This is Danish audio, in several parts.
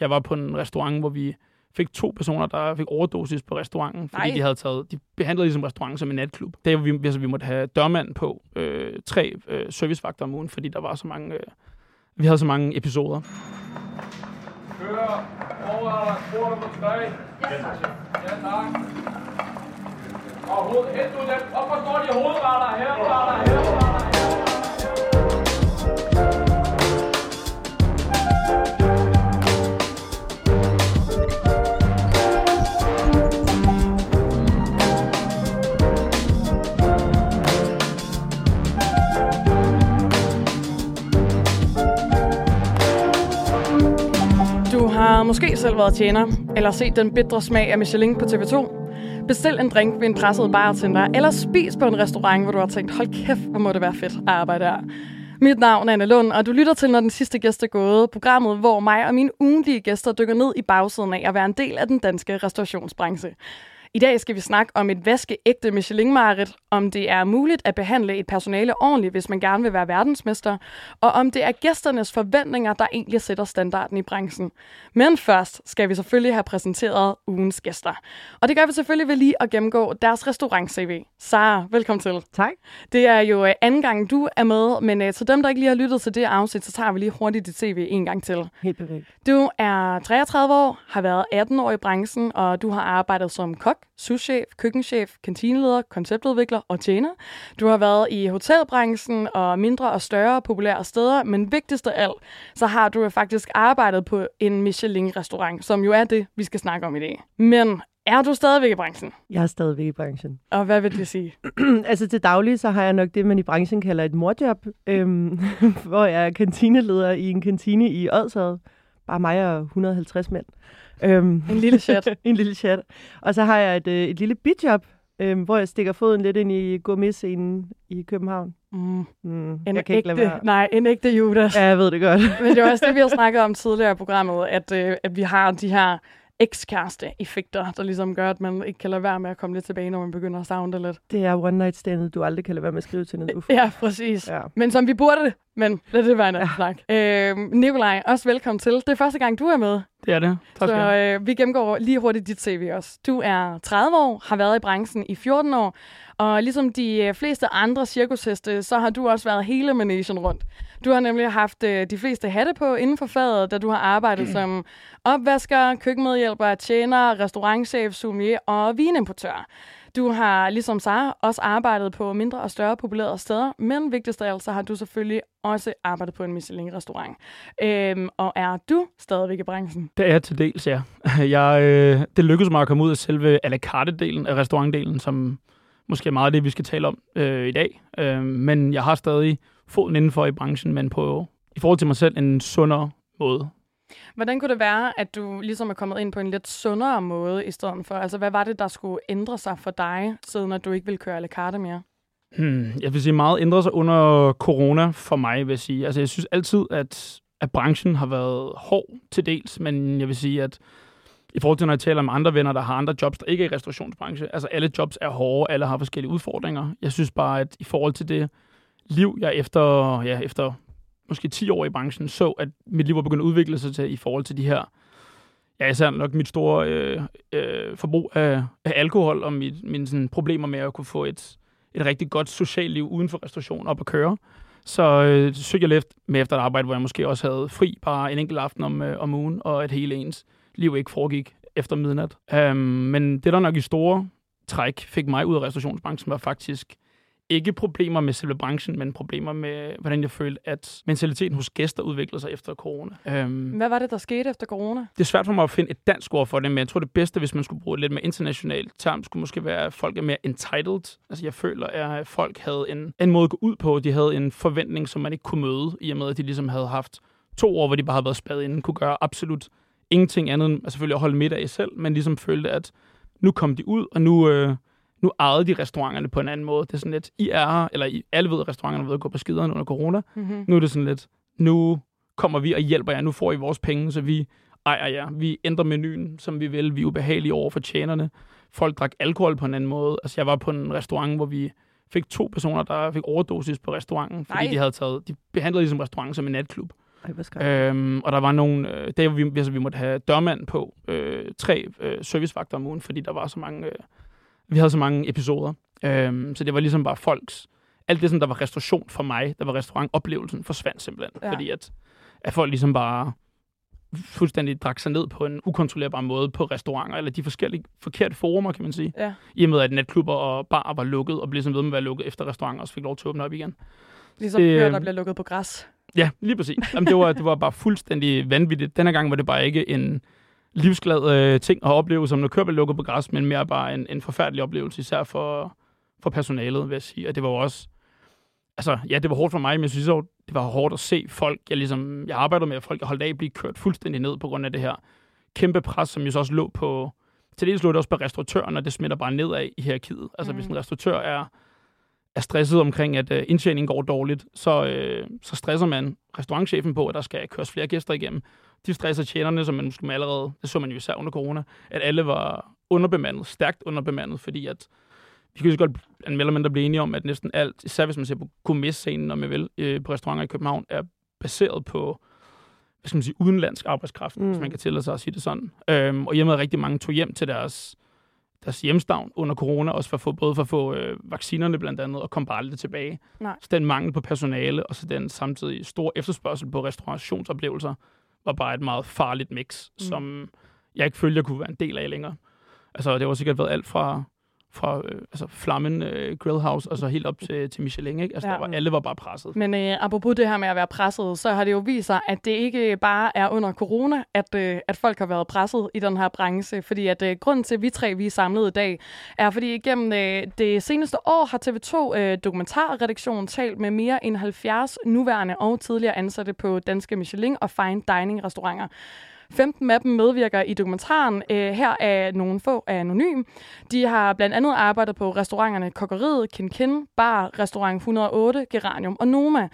Jeg var på en restaurant, hvor vi fik to personer, der fik overdosis på restauranten, fordi Nej. de havde taget, de behandlede ligesom restauranten som en natklub. Der vi, altså, vi måtte have dørmand på, øh, tre øh, servicevagter om ugen, fordi der var så mange, øh, vi havde så mange episoder. Kører over quarter på tre. Ja, tak. Ja, tak. Og hoved, helt ud dem. Hvorfor står de hovedretter her? Retter her, retter her. Måske selv været tjener, eller set den bitre smag af Michelin på TV2. Bestil en drink ved en presset bartender, eller spis på en restaurant, hvor du har tænkt, hold kæft, hvor må det være fedt at arbejde her. Mit navn er Anne Lund, og du lytter til, når den sidste gæst er gået. Programmet, hvor mig og mine ugentlige gæster dykker ned i bagsiden af at være en del af den danske restaurationsbranche. I dag skal vi snakke om et vaskeægte Michelin-mareridt, om det er muligt at behandle et personale ordentligt, hvis man gerne vil være verdensmester, og om det er gæsternes forventninger, der egentlig sætter standarden i branchen. Men først skal vi selvfølgelig have præsenteret ugens gæster. Og det gør vi selvfølgelig ved lige at gennemgå deres restaurant-CV. Sara, velkommen til. Tak. Det er jo øh, anden gang, du er med, men øh, til dem, der ikke lige har lyttet til det afsnit, så tager vi lige hurtigt dit CV en gang til. Helt perfekt. Du er 33 år, har været 18 år i branchen, og du har arbejdet som kok, souschef, køkkenchef, kantineleder, konceptudvikler og tjener. Du har været i hotelbranchen og mindre og større populære steder, men vigtigst af alt, så har du faktisk arbejdet på en Michelin-restaurant, som jo er det, vi skal snakke om i dag. Men er du stadigvæk i branchen? Jeg er stadigvæk i branchen. Og hvad vil det sige? altså til daglig, så har jeg nok det, man i branchen kalder et morjob, øhm, hvor jeg er kantineleder i en kantine i Odsad. Bare mig og 150 mænd. Øhm, En lille chat. en lille chat. Og så har jeg et, øh, et lille bidjob, øhm, hvor jeg stikker foden lidt ind i gourmetscenen i København. Mm, Mm, en jeg kan ikke ægte, være. nej, en ægte Judas. Ja, jeg ved det godt. Men det var også det, vi har snakket om tidligere i programmet, at, øh, at vi har de her ekskæreste-effekter, der ligesom gør, at man ikke kan lade være med at komme lidt tilbage, når man begynder at savne det lidt. Det er one night standet, du aldrig kan lade være med at skrive til noget. Ufo. Ja, præcis. Ja. Men som vi burde det. Men lad det være en anden snak. Øh, Nikolaj, også velkommen til. Det er første gang, du er med. Det er det. Tak skal Så du have. øh, vi gennemgår lige hurtigt dit CV også. Du er 30 år, har været i branchen i 14 år, og ligesom de øh, fleste andre cirkusheste, så har du også været hele managen rundt. Du har nemlig haft øh, de fleste hatte på inden for faget, da du har arbejdet som opvasker, køkkenmedhjælper, tjener, restaurantchef, sommelier og vinimportør. Du har, ligesom Sara, også arbejdet på mindre og større populære steder, men vigtigst af alt, så har du selvfølgelig også arbejdet på en Michelin-restaurant. Øhm, og er du stadigvæk i branchen? Det er jeg til dels, ja. Jeg, øh, det lykkedes mig at komme ud af selve à la carte-delen af restaurantdelen, som måske er meget af det, vi skal tale om øh, i dag. Øh, men jeg har stadig foden indenfor i branchen, men på i forhold til mig selv en sundere måde. Hvordan kunne det være, at du ligesom er kommet ind på en lidt sundere måde i stedet for? Altså, hvad var det, der skulle ændre sig for dig, siden at du ikke ville køre alle karte mere? Hmm, jeg vil sige, meget ændrede sig under corona for mig, vil jeg sige. Altså, jeg synes altid, at, at branchen har været hård til dels, men jeg vil sige, at i forhold til, når jeg taler med andre venner, der har andre jobs, der ikke er i restaurationsbranchen, altså alle jobs er hårde, alle har forskellige udfordringer. Jeg synes bare, at i forhold til det liv, jeg efter, ja, efter måske 10 år i branchen, så, at mit liv var begyndt at udvikle sig til i forhold til de her, ja, især nok mit store øh, øh, forbrug af, af alkohol og mit, mine sådan, problemer med at kunne få et, et rigtig godt socialt liv uden for restaurationen op at køre. Så øh, søgte jeg lidt med efter et arbejde, hvor jeg måske også havde fri bare en enkelt aften om, øh, om ugen, og at hele ens liv ikke foregik efter midnat. Um, men det, der nok i store træk fik mig ud af restaurationsbranchen, var faktisk ikke problemer med selve branchen, men problemer med, hvordan jeg følte, at mentaliteten hos gæster udviklede sig efter corona. Um, Hvad var det, der skete efter corona? det er svært for mig at finde et dansk ord for det, men jeg tror, det bedste, hvis man skulle bruge et lidt mere internationalt term, skulle måske være, at folk er mere entitled. Altså, jeg føler, at folk havde en, en måde at gå ud på. De havde en forventning, som man ikke kunne møde, i og med, at de ligesom havde haft to år, hvor de bare havde været spadet inden, kunne gøre absolut ingenting andet end altså selvfølgelig at holde middag i selv, men ligesom følte, at nu kom de ud, og nu, øh, nu ejede de restauranterne på en anden måde. Det er sådan lidt, I er her, eller I, alle ved, at restauranterne ved at gå på skideren under corona. Mm-hmm. Nu er det sådan lidt, nu kommer vi og hjælper jer, nu får I vores penge, så vi ejer jer. Vi ændrer menuen, som vi vil. Vi er ubehagelige over for tjenerne. Folk drak alkohol på en anden måde. Altså, jeg var på en restaurant, hvor vi fik to personer, der fik overdosis på restauranten, fordi Nej. de havde taget, de behandlede ligesom restauranten som en natklub. Ej. Øhm, og der var nogle øh, dage, hvor vi, altså, vi måtte have dørmand på øh, tre øh, servicevagter om ugen, fordi der var så mange, øh, vi havde så mange episoder. Øhm, så det var ligesom bare folks, alt det, som der var restauration for mig, der var restaurantoplevelsen, forsvandt simpelthen. Ja. Fordi at, at folk ligesom bare fuldstændig drak sig ned på en ukontrollerbar måde på restauranter, eller de forskellige forkerte forumer, kan man sige. Ja. I og med, at natklubber og bar var lukket, og blev sådan ved med at være lukket efter restauranter også fik lov til at åbne op igen. Ligesom Det, køer, øh, der bliver lukket på græs. Ja, lige præcis. Jamen, det, var, det var bare fuldstændig vanvittigt. Denne gang var det bare ikke en livsglad øh, ting at opleve, som når blev lukket på græs, men mere bare en, en forfærdelig oplevelse, især for, for personalet, vil jeg sige. Og det var jo også... Altså, ja, det var hårdt for mig, men jeg synes også, det var hårdt at se folk, jeg ligesom... Jeg arbejdede med, at folk jeg holdt af blive kørt fuldstændig ned på grund af det her kæmpe pres, som jo så også lå på... Til dels lå det også på restauratøren, og det smitter bare nedad i hierarkiet. Altså, mm. hvis en restauratør er er stresset omkring, at øh, indtjeningen går dårligt, så, øh, så stresser man restaurantchefen på, at der skal køres flere gæster igennem. De stresser tjenerne, som man måske allerede, det så man jo især under corona, at alle var underbemandet, stærkt underbemandet, fordi at vi kan jo så godt en mere eller mindre blive enige om, at næsten alt, især hvis man ser på gourmet-scenen, om man vil, øh, på restauranter i København, er baseret på hvad skal man sige, udenlandsk arbejdskraft, mm. Mm. hvis man kan tillade sig at sige det sådan. Øhm, og hjemme rigtig mange tog hjem til deres deres hjemstavn under corona, også for at få, både for at få øh, vaccinerne blandt andet, og kom bare aldrig tilbage. Nej. Så den mangel på personale, og så den samtidig store efterspørgsel på restaurationsoplevelser, var bare et meget farligt mix, mm. som jeg ikke følte, jeg kunne være en del af længere. Altså, det var sikkert været alt fra, fra øh, altså Flammen øh, Grillhouse, og så helt op til, til Michelin, ikke? Altså, Ja. der var, alle var bare presset. Men øh, apropos det her med at være presset, så har det jo vist sig, at det ikke bare er under corona, at, øh, at folk har været presset i den her branche. Fordi at øh, grunden til, at vi tre vi er samlet i dag, er fordi igennem øh, det seneste år har TV2 øh, dokumentarredaktion talt med mere end 70 nuværende og tidligere ansatte på danske Michelin og fine dining restauranter. 15 af dem medvirker i dokumentaren. Øh, her er nogle få er anonym. De har blandt andet arbejdet på restauranterne Kokkeriet, Kin Kin, Bar, Restaurant 108, Geranium og Noma.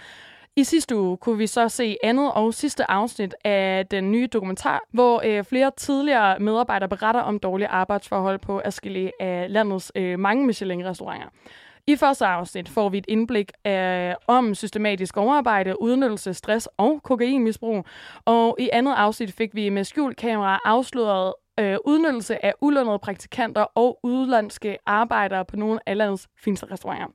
I sidste uge kunne vi så se andet og sidste afsnit af den nye dokumentar, hvor øh, flere tidligere medarbejdere beretter om dårlige arbejdsforhold på Askelé af landets øh, mange Michelin-restauranter. I første afsnit får vi et indblik af, om systematisk overarbejde, udnyttelse, stress og kokainmisbrug. Og i andet afsnit fik vi med skjult kamera afsløret øh, udnyttelse af ulønnede praktikanter og udlandske arbejdere på nogle af landets fineste restauranter.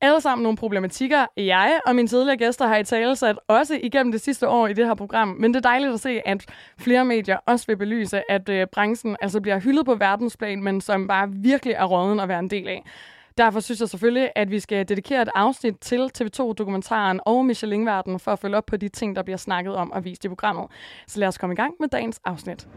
Alle sammen nogle problematikker, jeg og mine tidligere gæster har i tale sat også igennem det sidste år i det her program. Men det er dejligt at se, at flere medier også vil belyse, at øh, branchen altså bliver hyldet på verdensplan, men som bare virkelig er råden at være en del af. Derfor synes jeg selvfølgelig, at vi skal dedikere et afsnit til TV2-dokumentaren og Michelin-verden for at følge op på de ting, der bliver snakket om og vist i programmet. Så lad os komme i gang med dagens afsnit.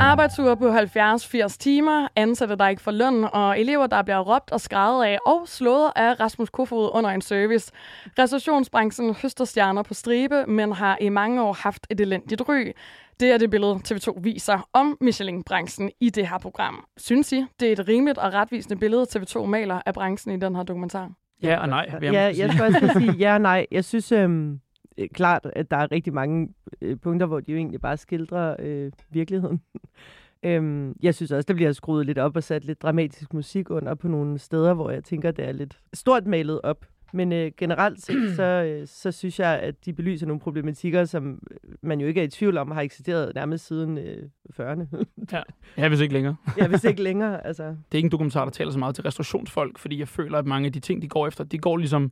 Arbejdsuger på 70-80 timer, ansatte, der ikke får løn, og elever, der bliver råbt og skrevet af og slået af Rasmus Kofod under en service. Restaurationsbranchen høster stjerner på stribe, men har i mange år haft et elendigt ry. Det er det billede, TV2 viser om Michelin-branchen i det her program. Synes I, det er et rimeligt og retvisende billede, TV2 maler af branchen i den her dokumentar? Ja og nej, Ja, jeg skal også sige ja og nej. Jeg synes øhm, øh, klart, at der er rigtig mange øh, punkter, hvor de jo egentlig bare skildrer øh, virkeligheden. øhm, jeg synes også, der bliver skruet lidt op og sat lidt dramatisk musik under på nogle steder, hvor jeg tænker, det er lidt stort malet op. Men øh, generelt set, så, øh, så synes jeg, at de belyser nogle problematikker, som man jo ikke er i tvivl om, har eksisteret nærmest siden øh, 40'erne. Ja. ja, hvis ikke længere. ja, hvis ikke længere. Altså. Det er ikke en dokumentar, der taler så meget til restaurationsfolk, fordi jeg føler, at mange af de ting, de går efter, de går ligesom,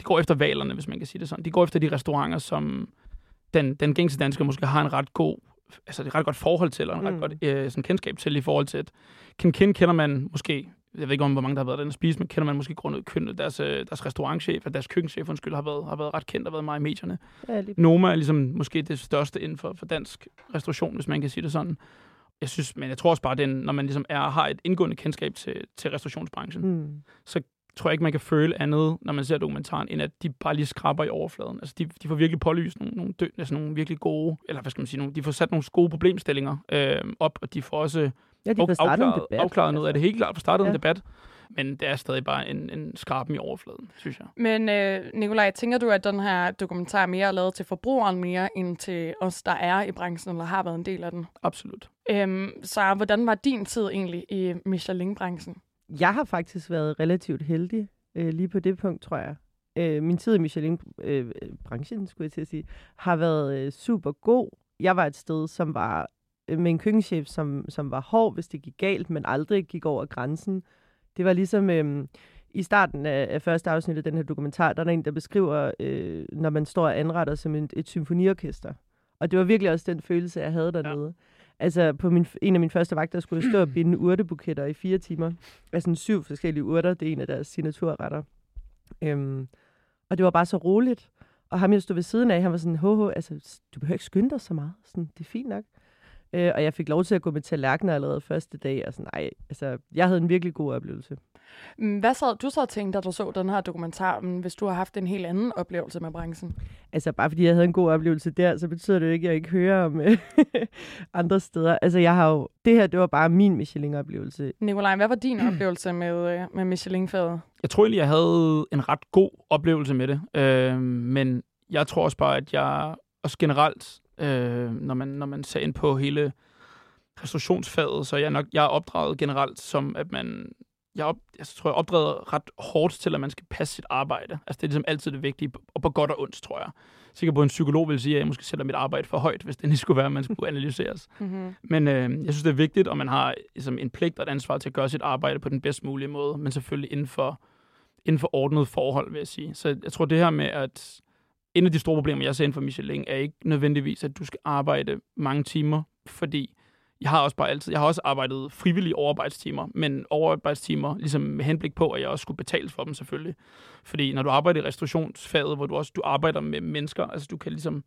de går efter valerne, hvis man kan sige det sådan. De går efter de restauranter, som den, den gængse dansker måske har en ret god, altså et ret godt forhold til, eller en ret Mm. godt øh, sådan kendskab til i forhold til, at Ken Ken kender man måske, jeg ved ikke om, hvor mange der har været den at spise, men kender man måske grundet kønnet. Deres, øh, deres restaurantchef, eller deres køkkenchef, undskyld, har været, har været ret kendt og været meget i medierne. Ja, lige Noma er ligesom måske det største inden for, for dansk restauration, hvis man kan sige det sådan. Jeg synes, men jeg tror også bare, den, når man ligesom er, har et indgående kendskab til, til restaurationsbranchen, mm. Mm. tror jeg ikke, man kan føle andet, når man ser dokumentaren, end at de bare lige skraber i overfladen. Altså, de, de får virkelig pålyst nogle, nogle, dø, altså nogle virkelig gode, eller hvad skal man sige, nogle, de får sat nogle gode problemstillinger øh, op, og de får også Ja, de får startet en afklaret, debat. afklaret noget af det helt klart, for startet ja. En debat, men det er stadig bare en, en skraben i overfladen, synes jeg. Men øh, Nikolaj, tænker du, at den her dokumentar er mere lavet til forbrugeren mere end til os, der er i branchen, eller har været en del af den? Absolut. Øhm, så hvordan var din tid egentlig i Michelin-branchen? jeg har faktisk været relativt heldig øh, lige på det punkt, tror jeg. Øh, min tid i Michelin-branchen, øh, skulle jeg til at sige, har været øh, super god. Jeg var et sted, som var med en køkkenchef, som, som var hård, hvis det gik galt, men aldrig gik over grænsen. Det var ligesom... Øh, i starten af, af første afsnit af den her dokumentar, der er der en, der beskriver, øh, når man står og anretter som et, et symfoniorkester. Og det var virkelig også den følelse, jeg havde dernede. Ja. Altså, på min, en af mine første vagter skulle jeg stå og binde urtebuketter i fire timer. Altså syv forskellige urter, det er en af deres signaturretter. Øhm, og det var bare så roligt. Og ham, jeg stod ved siden af, han var sådan, ho, ho altså, du behøver ikke skynde dig så meget. Sådan, det er fint nok. Øh, og jeg fik lov til at gå med tallerkener allerede første dag. Og sådan, ej, altså, jeg havde en virkelig god oplevelse. Mm, hvad sad du så og tænkte, da du så den her dokumentar, hvis du har haft en helt anden oplevelse med branchen? Altså, bare fordi jeg havde en god oplevelse der, så betyder det jo ikke, at jeg ikke hører om øh, andre steder. Altså, jeg har jo... Det her, det var bare min Michelin-oplevelse. Nikolaj, hvad var din oplevelse med, øh, med Michelin-faget? Jeg tror egentlig, jeg havde en ret god oplevelse med det. Øh, men jeg tror også bare, at jeg også generelt, øh, når, man, når man ser ind på hele restaurationsfaget, så jeg nok jeg er opdraget generelt som, at man jeg, op, jeg tror, jeg opdraget ret hårdt til, at man skal passe sit arbejde. Altså, det er ligesom altid det vigtige, og på godt og ondt, tror jeg. Sikkert på en psykolog vil sige, at jeg måske sætter mit arbejde for højt, hvis det lige skulle være, at man skulle analyseres. mm-hmm. Men øh, jeg synes, det er vigtigt, og man har ligesom, en pligt og et ansvar til at gøre sit arbejde på den bedst mulige måde, men selvfølgelig inden for, inden for ordnet forhold, vil jeg sige. Så jeg tror, det her med, at en af de store problemer, jeg ser inden for Michelin, er ikke nødvendigvis, at du skal arbejde mange timer, fordi jeg har også bare altid, jeg har også arbejdet frivillige overarbejdstimer, men overarbejdstimer ligesom med henblik på, at jeg også skulle betales for dem selvfølgelig. Fordi når du arbejder i restaurationsfaget, hvor du også du arbejder med mennesker, altså du kan ligesom,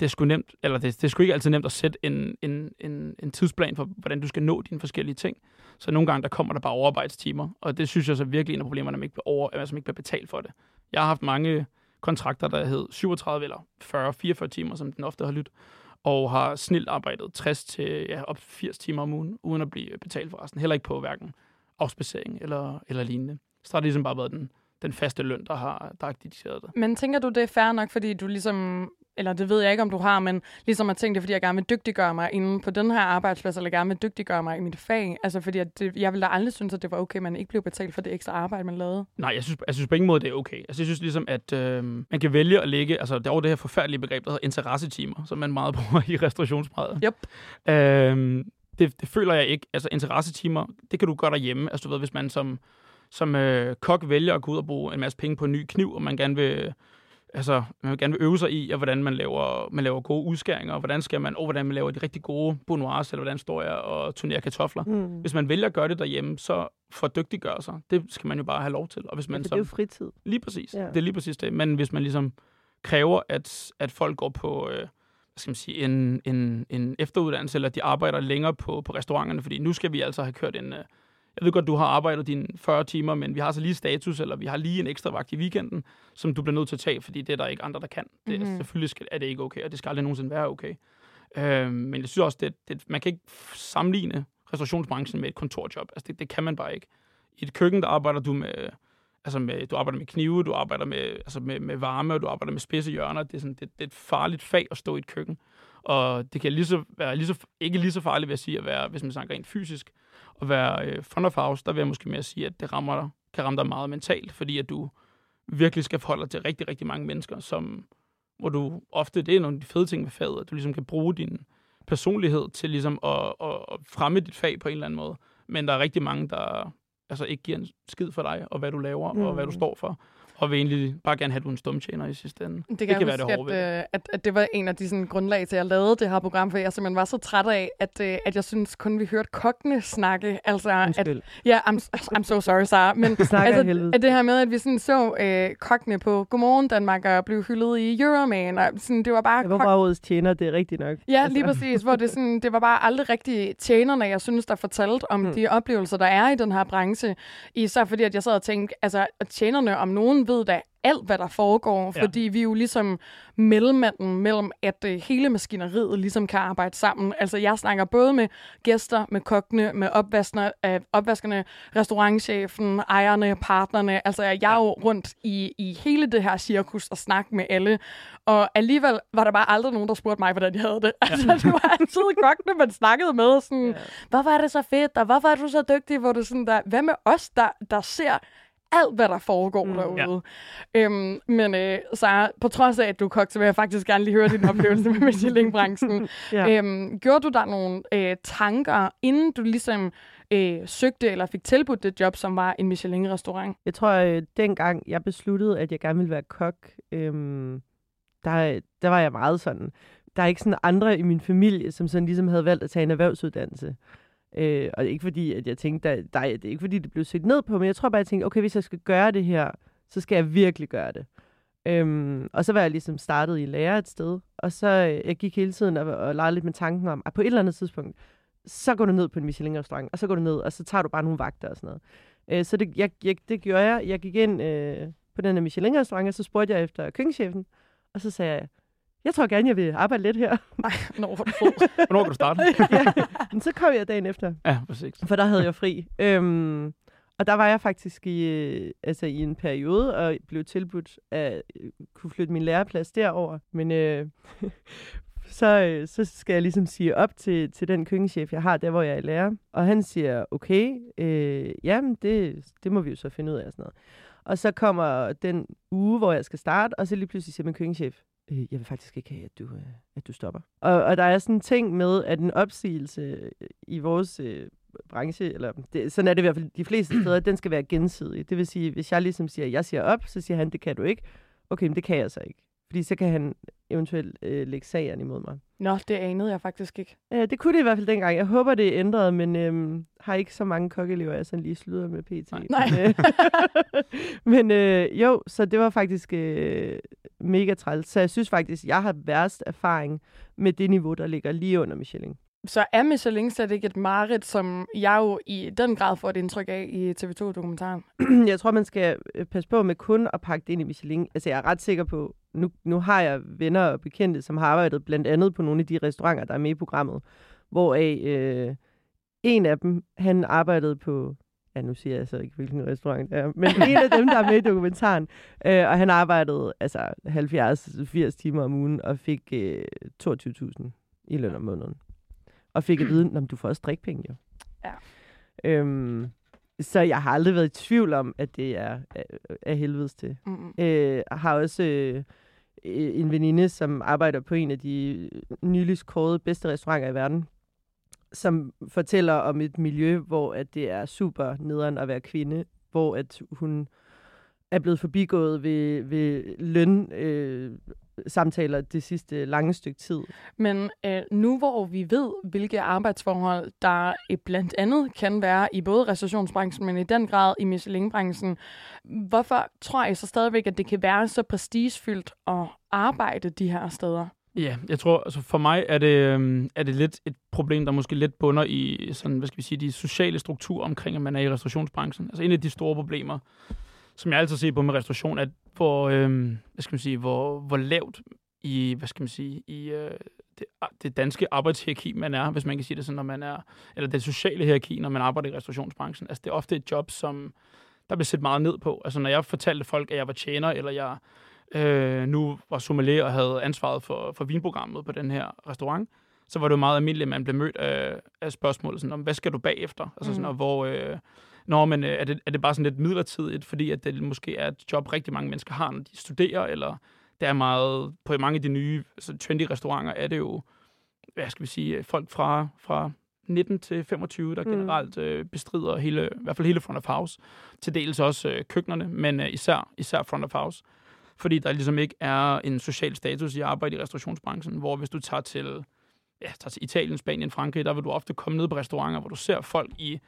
det er sgu nemt, eller det, det er sgu ikke altid nemt at sætte en, en, en, en tidsplan for, hvordan du skal nå dine forskellige ting. Så nogle gange, der kommer der bare overarbejdstimer, og det synes jeg så virkelig er en af problemerne, at man ikke bliver, over, altså, man ikke bliver betalt for det. Jeg har haft mange kontrakter, der hed 37 eller 40, 44 timer, som den ofte har lyttet og har snilt arbejdet 60 til ja, op 80 timer om ugen, uden at blive betalt for resten. Heller ikke på hverken afspacering eller, eller lignende. Så der har ligesom bare været den, den faste løn, der har, der har dikteret det. Men tænker du, det er fair nok, fordi du ligesom eller det ved jeg ikke, om du har, men ligesom at tænke det, fordi jeg gerne vil dygtiggøre mig inden på den her arbejdsplads, eller gerne vil dygtiggøre mig i mit fag. Altså fordi at det, jeg ville da aldrig synes, at det var okay, at man ikke blev betalt for det ekstra arbejde, man lavede. Nej, jeg synes, jeg synes på ingen måde, det er okay. Altså, jeg synes ligesom, at øh, man kan vælge at lægge, altså der er det her forfærdelige begreb, der hedder interessetimer, som man meget bruger i restaurationsbrædet. Yep. Øh, det, det føler jeg ikke. Altså interessetimer, det kan du gøre derhjemme. Altså du ved, hvis man som, som øh, kok vælger at gå ud og bruge en masse penge på en ny kniv, og man gerne vil altså, man vil gerne vil øve sig i, og hvordan man laver, man laver gode udskæringer, og hvordan skal man, og hvordan man laver de rigtig gode bonnoirs, eller hvordan står jeg og turnerer kartofler. Mm. Hvis man vælger at gøre det derhjemme, så for dygtiggøre sig, det skal man jo bare have lov til. Og hvis man ja, det er jo fritid. Lige præcis. Ja. Det er lige præcis det. Men hvis man ligesom kræver, at, at folk går på, øh, hvad skal man sige, en, en, en efteruddannelse, eller de arbejder længere på, på restauranterne, fordi nu skal vi altså have kørt en, øh, jeg ved godt, du har arbejdet dine 40 timer, men vi har så lige status, eller vi har lige en ekstra vagt i weekenden, som du bliver nødt til at tage, fordi det er der ikke andre, der kan. Det, mm-hmm. Selvfølgelig skal, er det ikke okay, og det skal aldrig nogensinde være okay. Øh, men jeg synes også, det, det, man kan ikke sammenligne restaurationsbranchen med et kontorjob. Altså, det, det kan man bare ikke. I et køkken, der arbejder du med, altså med, du arbejder med knive, du arbejder med, altså med, med varme, og du arbejder med spidse hjørner. Det er, sådan, det, det er et farligt fag at stå i et køkken. Og det kan lige så, være lige så, ikke lige så farligt, vil jeg sige, at være, hvis man snakker rent fysisk, at være øh, front of house, der vil jeg måske mere sige, at det rammer dig, kan ramme dig meget mentalt, fordi at du virkelig skal forholde dig til rigtig, rigtig mange mennesker, som, hvor du ofte, det er nogle af de fede ting med faget, at du ligesom kan bruge din personlighed til ligesom at, at, at fremme dit fag på en eller anden måde. Men der er rigtig mange, der altså ikke giver en skid for dig, og hvad du laver, mm. og hvad du mm. står for og vil egentlig bare gerne have, at du er en stumtjener i sidste ende. Det kan, det kan være det hårde at, øh, at, at det var en af de sådan, grundlag til, at jeg lavede det her program, for jeg simpelthen var så træt af, at, øh, at jeg synes kun, vi hørte kokkene snakke. Altså, at, ja, I'm, I'm so sorry, Sarah. Men altså, at det her med, at vi sådan så øh, kokkene på Godmorgen Danmark og blev hyldet i Euroman. Og sådan, det var bare... Det var bare årets tjener, det er rigtigt nok. Ja, altså. lige præcis. Hvor det, sådan, det var bare aldrig rigtig tjenerne, jeg synes, der fortalte om hmm. de oplevelser, der er i den her branche. Især fordi, at jeg sad og tænkte, altså, at tjenerne om nogen han ved da alt, hvad der foregår, Ja. fordi vi er jo ligesom mellemmanden mellem, at øh, hele maskineriet ligesom kan arbejde sammen. Altså, jeg snakker både med gæster, med kokkene, med opvaskerne, øh, opvaskerne restaurantchefen, ejerne, partnerne. Altså, jeg er jo rundt i, i hele det her cirkus og snakke med alle. Og alligevel var der bare aldrig nogen, der spurgte mig, hvordan de havde det. Altså, det var altid kokkene, man snakkede med. Sådan, Ja. Hvorfor er det så fedt, og hvorfor er du så dygtig? Hvor du sådan der, hvad med os, der, der ser alt, hvad der foregår mm, derude. Ja. Øhm, men øh, så på trods af, at du er kok, så vil jeg faktisk gerne lige høre din oplevelse med Michelin-branchen. Ja. øhm, gjorde du der nogle øh, tanker, inden du ligesom øh, søgte eller fik tilbudt det job, som var en Michelin-restaurant? Jeg tror, øh, dengang jeg besluttede, at jeg gerne ville være kok, øhm, der, der var jeg meget sådan. Der er ikke sådan andre i min familie, som sådan ligesom havde valgt at tage en erhvervsuddannelse. Øh, og ikke fordi, at jeg tænkte, der, der, det er ikke fordi, det blev set ned på, men jeg tror bare, jeg tænkte, okay, hvis jeg skal gøre det her, så skal jeg virkelig gøre det. Øhm, og så var jeg ligesom startet i lære et sted, og så øh, jeg gik hele tiden og, og legede lidt med tanken om, at på et eller andet tidspunkt, så går du ned på en Michelin-restaurant, og så går du ned, og så tager du bare nogle vagter og sådan noget. Øh, så det, jeg, jeg, det gjorde jeg. Jeg gik ind øh, på den her Michelin-restaurant, og så spurgte jeg efter køkkenchefen, og så sagde jeg, jeg tror gerne, jeg vil arbejde lidt her. Nej, nå, hvor er du fed. Hvornår kan du starte? ja. Men så kom jeg dagen efter, Ja, præcis. for der havde jeg fri. Øhm, og der var jeg faktisk i, øh, altså i en periode, og blev tilbudt at øh, kunne flytte min læreplads derover. Men øh, så, øh, så skal jeg ligesom sige op til, til den køkkenchef, jeg har der, hvor jeg er lærer. Og han siger, okay, øh, jamen det, det må vi jo så finde ud af og sådan noget. Og så kommer den uge, hvor jeg skal starte, og så lige pludselig siger min køkkenchef, øh, jeg vil faktisk ikke have, at du, øh, at du stopper. Og, og der er sådan en ting med, at en opsigelse øh, i vores øh, branche, eller det, sådan er det i hvert fald de fleste steder, den skal være gensidig. Det vil sige, hvis jeg ligesom siger, jeg siger op, så siger han, det kan du ikke. Okay, men det kan jeg så ikke. Fordi så kan han eventuelt øh, lægge sagerne imod mig. Nå, det anede jeg faktisk ikke. Øh, det kunne det i hvert fald dengang. Jeg håber, det er ændret, men øhm, har ikke så mange kokkelever, jeg sådan lige slutter med PT. Nej. Nej. Men, øh, men øh, jo, så det var faktisk øh, mega træls. Så jeg synes faktisk, jeg har værst erfaring med det niveau, der ligger lige under Michelin. Så er Michelin slet ikke et mareridt, som jeg jo i den grad får et indtryk af i TV2-dokumentaren? jeg tror, man skal øh, passe på med kun at pakke det ind i Michelin. Altså, jeg er ret sikker på, nu, nu har jeg venner og bekendte, som har arbejdet blandt andet på nogle af de restauranter, der er med i programmet, hvoraf øh, en af dem, han arbejdede på, ja, nu siger jeg så ikke, hvilken restaurant det er, men en af dem, der er med i dokumentaren, øh, og han arbejdede altså 70-80 timer om ugen og fik øh, 22.000 i løn om måneden. Og fik at vide, at du får også drikpenge, jo. Ja. Øhm, så jeg har aldrig været i tvivl om, at det er af, af helvedes til. Mm-mm. Øh, har også øh, en veninde, som arbejder på en af de nyligst kårede bedste restauranter i verden, som fortæller om et miljø, hvor at det er super nederen at være kvinde, hvor at hun er blevet forbigået ved, ved løn øh, samtaler det sidste lange stykke tid. Men øh, nu hvor vi ved, hvilke arbejdsforhold der øh, blandt andet kan være i både restaurationsbranchen, men i den grad i Michelin-branchen, hvorfor tror jeg så stadigvæk, at det kan være så prestigefyldt at arbejde de her steder? Ja, jeg tror, altså for mig er det, øhm, er det lidt et problem, der måske lidt bunder i sådan, hvad skal vi sige, de sociale strukturer omkring, at man er i restaurationsbranchen. Altså en af de store problemer, som jeg altid ser på med restauration, er, hvor, øhm, hvad skal man sige, hvor, hvor lavt i, hvad skal man sige, i øh, det, det danske arbejdshierarki, man er, hvis man kan sige det sådan, når man er, eller det sociale hierarki, når man arbejder i restaurationsbranchen. Altså det er ofte et job, som der bliver set meget ned på. Altså når jeg fortalte folk, at jeg var tjener, eller jeg øh, nu var sommelier og havde ansvaret for, for vinprogrammet på den her restaurant, så var det jo meget almindeligt, at man blev mødt af, af spørgsmål, sådan om, hvad skal du bagefter? Altså sådan, Mm. og hvor, øh, Nå, men øh, er, det, er det bare sådan lidt midlertidigt, fordi at det måske er et job, rigtig mange mennesker har, når de studerer, eller det er meget, på mange af de nye altså, trendy restauranter, er det jo, hvad skal vi sige, folk fra, fra 19 til 25, der Mm. generelt øh, bestrider hele, i hvert fald hele front of house, til dels også øh, køkkenerne, men øh, især, især front of house. Fordi der ligesom ikke er en social status i arbejde i restaurationsbranchen, hvor hvis du tager til, ja, tager til Italien, Spanien, Frankrig, der vil du ofte komme ned på restauranter, hvor du ser folk i,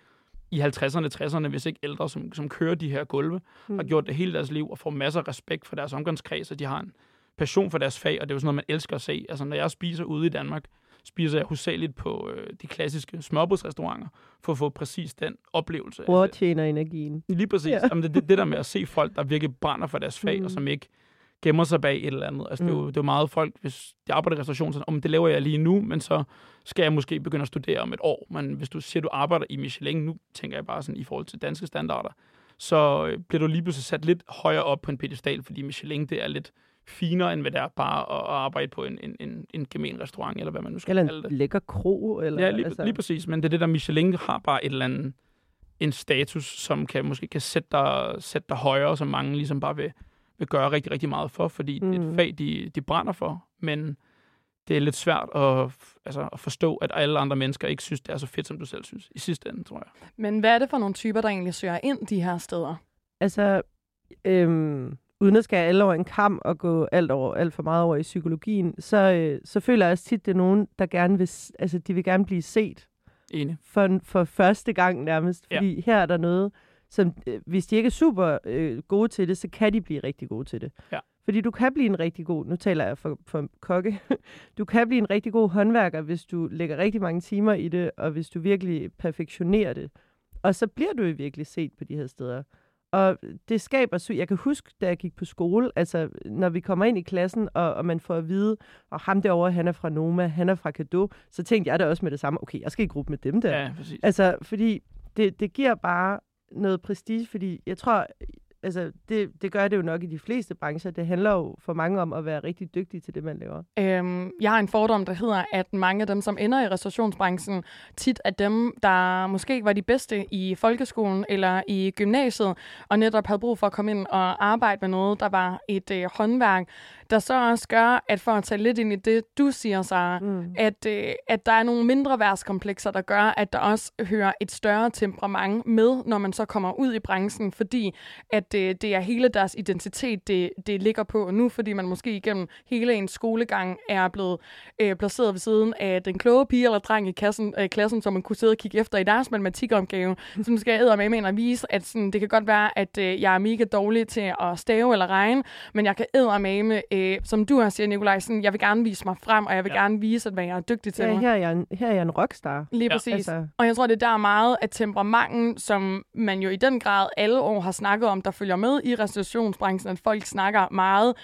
i 50'erne, 60'erne, hvis ikke ældre, som, som kører de her gulve, mm. har gjort det hele deres liv og får masser af respekt for deres omgangskreds, og de har en passion for deres fag, og det er jo sådan noget, man elsker at se. Altså, når jeg spiser ude i Danmark, spiser jeg hovedsageligt på øh, de klassiske smørbrødsrestauranter, for at få præcis den oplevelse. Altså, Overtjener energien. lige præcis. Ja. Ja. Jamen, det, det, det der med at se folk, der virkelig brænder for deres fag, mm. og som ikke gemmer sig bag et eller andet. Altså, mm. det, er jo, det er jo meget folk, hvis de arbejder i restauration, så om det laver jeg lige nu, men så skal jeg måske begynde at studere om et år. Men hvis du siger, du arbejder i Michelin, nu tænker jeg bare sådan i forhold til danske standarder, så øh, bliver du lige pludselig sat lidt højere op på en pedestal, fordi Michelin, det er lidt finere, end hvad det er bare at, at arbejde på en, en, en, en gemen restaurant, eller hvad man nu skal Eller kalde det. en lækker kro. Eller, Ja, lige, altså. lige præcis. Men det er det der, Michelin har bare et eller andet, en status, som kan, måske kan sætte dig, sætte dig højere, som mange ligesom bare vil, vil gøre rigtig, rigtig meget for, fordi mm. det er Mm. et fag, de, de brænder for, men det er lidt svært at, altså, at forstå, at alle andre mennesker ikke synes, det er så fedt, som du selv synes, i sidste ende, tror jeg. Men hvad er det for nogle typer, der egentlig søger ind de her steder? Altså, øhm, uden at skære alle over en kamp og gå alt, over, alt for meget over i psykologien, så, øh, så føler jeg også tit, det er nogen, der gerne vil, altså, de vil gerne blive set Enig. for, for første gang nærmest. Ja. Fordi her er der noget, som øh, hvis de ikke er super øh, gode til det, så kan de blive rigtig gode til det. Ja. Fordi du kan blive en rigtig god, nu taler jeg for, for kokke, du kan blive en rigtig god håndværker, hvis du lægger rigtig mange timer i det, og hvis du virkelig perfektionerer det. Og så bliver du jo virkelig set på de her steder. Og det skaber, sy- jeg kan huske, da jeg gik på skole, altså når vi kommer ind i klassen, og, og man får at vide, og ham derovre, han er fra Noma, han er fra Kado, så tænkte jeg da også med det samme, okay, jeg skal i gruppe med dem der. Ja, præcis. Altså, fordi det, det giver bare noget prestige, fordi jeg tror, altså, det, det gør det jo nok i de fleste brancher. Det handler jo for mange om at være rigtig dygtig til det, man laver. Øhm, jeg har en fordom, der hedder, at mange af dem, som ender i restaurationsbranchen, tit er dem, der måske ikke var de bedste i folkeskolen eller i gymnasiet, og netop havde brug for at komme ind og arbejde med noget, der var et øh, håndværk, der så også gør, at for at tage lidt ind i det, du siger, Sara, Mm. at, øh, at der er nogle mindre værtskomplekser, der gør, at der også hører et større temperament med, når man så kommer ud i branchen, fordi at øh, det er hele deres identitet, det, det ligger på nu, fordi man måske igennem hele en skolegang er blevet øh, placeret ved siden af den kloge pige eller dreng i kassen, øh, klassen, som man kunne sidde og kigge efter i deres matematikomgave. Så nu skal jeg med ind og vise, at sådan, det kan godt være, at øh, jeg er mega dårlig til at stave eller regne, men jeg kan æde med, øh, som du har siger, Nikolaj, sådan, jeg vil gerne vise mig frem, og jeg vil ja. Gerne vise, at hvad jeg er dygtig til. Ja, her er, jeg en, her er jeg en rockstar. Lige Ja. præcis. Altså. Og jeg tror, det er der meget af temperamenten, som man jo i den grad alle år har snakket om, der følger med i restaurationsbranchen, at folk snakker meget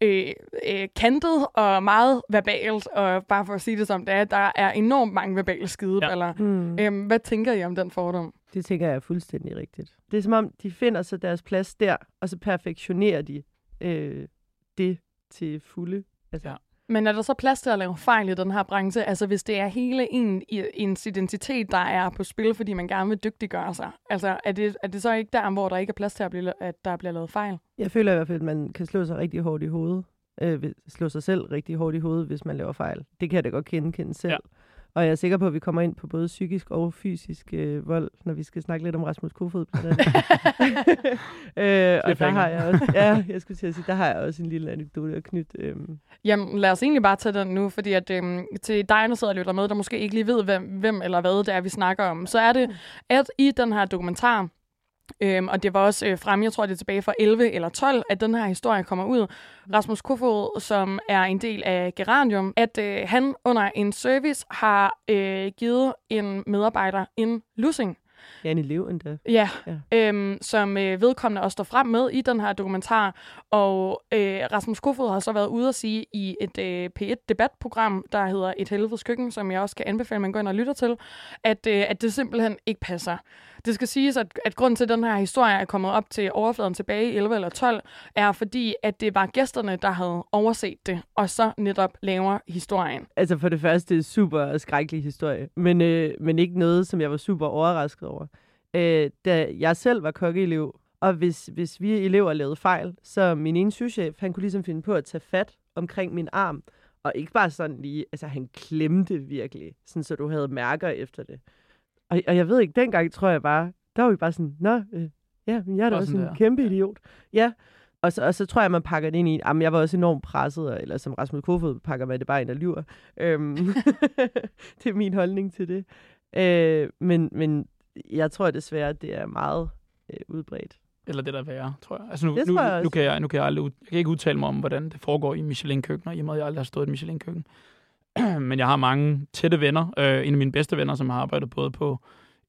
øh, øh, kantet og meget verbalt, og bare for at sige det som det er, der er enormt mange verbale skideballer. Ja. hmm, Øhm, hvad tænker I om den fordom? det tænker jeg er fuldstændig rigtigt. Det er som om, de finder så deres plads der, og så perfektionerer de øh, det til fulde. Altså, Ja. Men er der så plads til at lave fejl i den her branche? Altså hvis det er hele en, ens identitet, der er på spil, fordi man gerne vil dygtiggøre sig. Altså er det, er det så ikke der, hvor der ikke er plads til, at, blive, at der bliver lavet fejl? Jeg føler i hvert fald, at man kan slå sig rigtig hårdt i hovedet. Øh, slå sig selv rigtig hårdt i hovedet, hvis man laver fejl. Det kan jeg da godt genkende selv. Ja. Ja. Og jeg er sikker på, at vi kommer ind på både psykisk og fysisk øh, vold, når vi skal snakke lidt om Rasmus Kofod. øh, og der har jeg også, ja, jeg skulle til at sige, der har jeg også en lille anekdote at knytte. Øhm. Jamen, lad os egentlig bare tage den nu, fordi at, øhm, til dig, der sidder og lytter med, der måske ikke lige ved, hvem, hvem eller hvad det er, vi snakker om, så er det, at i den her dokumentar, øhm, og det var også øh, frem, jeg tror, det er tilbage fra 11 eller 12, at den her historie kommer ud. Rasmus Kofod, som er en del af Geranium, at øh, han under en service har øh, givet en medarbejder en lussing. Ja, en elev endda. Ja, Ja. Øhm, som øh, vedkommende også står frem med i den her dokumentar. Og øh, Rasmus Kofod har så været ude at sige i et øh, P1-debatprogram, der hedder Et helvedes køkken, som jeg også kan anbefale, at man går ind og lytter til, at, øh, at det simpelthen ikke passer. Det skal siges, at, at grunden til, at den her historie er kommet op til overfladen tilbage i 11 eller 12, er fordi, at det var gæsterne, der havde overset det, og så netop laver historien. Altså for det første, super skrækkelig historie, men, øh, men ikke noget, som jeg var super overrasket over. Øh, da jeg selv var kokkeelev, og hvis, hvis vi elever lavede fejl, så min ene souschef, han kunne ligesom finde på at tage fat omkring min arm, og ikke bare sådan lige, altså han klemte virkelig, sådan så du havde mærker efter det. Og, og jeg ved ikke, dengang tror jeg bare, der var vi bare sådan, nå, øh, ja, men jeg er da Også også en der. kæmpe idiot. Ja, og så, og så tror jeg, man pakker det ind i, jamen jeg var også enormt presset, eller som Rasmus Kofod pakker man det bare ind og lyver. Øhm, det er min holdning til det. Øh, men, men jeg tror desværre, at det er meget øh, udbredt. Eller det der er værre, tror jeg. Altså nu, Det nu, jeg nu, også. kan jeg, nu kan jeg aldrig jeg kan ikke udtale mig om, hvordan det foregår i Michelin-køkkener, i og med, at jeg aldrig har stået i et Michelin-køkken. men jeg har mange tætte venner. Øh, en af mine bedste venner, som har arbejdet både på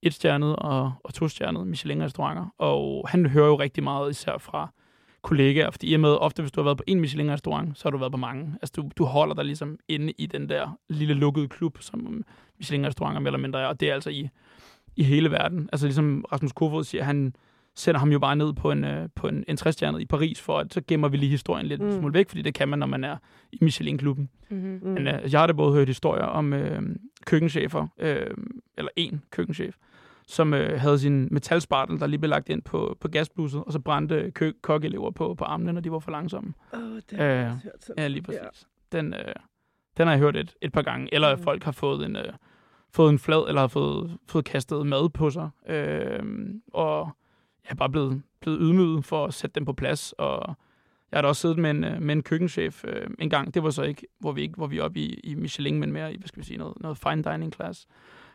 et-stjernet og, og to-stjernet Michelin-restauranter. Og han hører jo rigtig meget især fra kollegaer, fordi i og med, ofte hvis du har været på en Michelin-restaurant, så har du været på mange. Altså du, du holder dig ligesom inde i den der lille lukkede klub, som Michelin-restauranter mere eller mindre er, og det er altså i, i hele verden. Altså ligesom Rasmus Kofod siger, han sender ham jo bare ned på en, øh, på en, en træstjernet i Paris, for at så gemmer vi lige historien lidt mm. smule væk, fordi det kan man, når man er i Michelin-klubben. Mm-hmm. Men øh, jeg har da både hørt historier om øh, køkkenchefer, øh, eller en køkkenchef, som øh, havde sin metalspartel, der lige blev lagt ind på, på gasblusset, og så brændte kø- kokkeelever på, på armene, når de var for langsomme. Åh, oh, det har jeg Øh, hørt sådan. Ja, lige præcis. Ja. Den, øh, den har jeg hørt et, et par gange. Eller mm. folk har fået en, øh, fået en flad, eller har fået, fået kastet mad på sig. Øh, og jeg er bare blevet, blevet ydmyget for at sætte dem på plads. Og jeg har da også siddet med en, øh, med en køkkenchef øh, en gang. Det var så ikke, hvor vi ikke hvor vi er oppe i, i Michelin, men mere i, hvad skal vi sige, noget, noget fine dining class.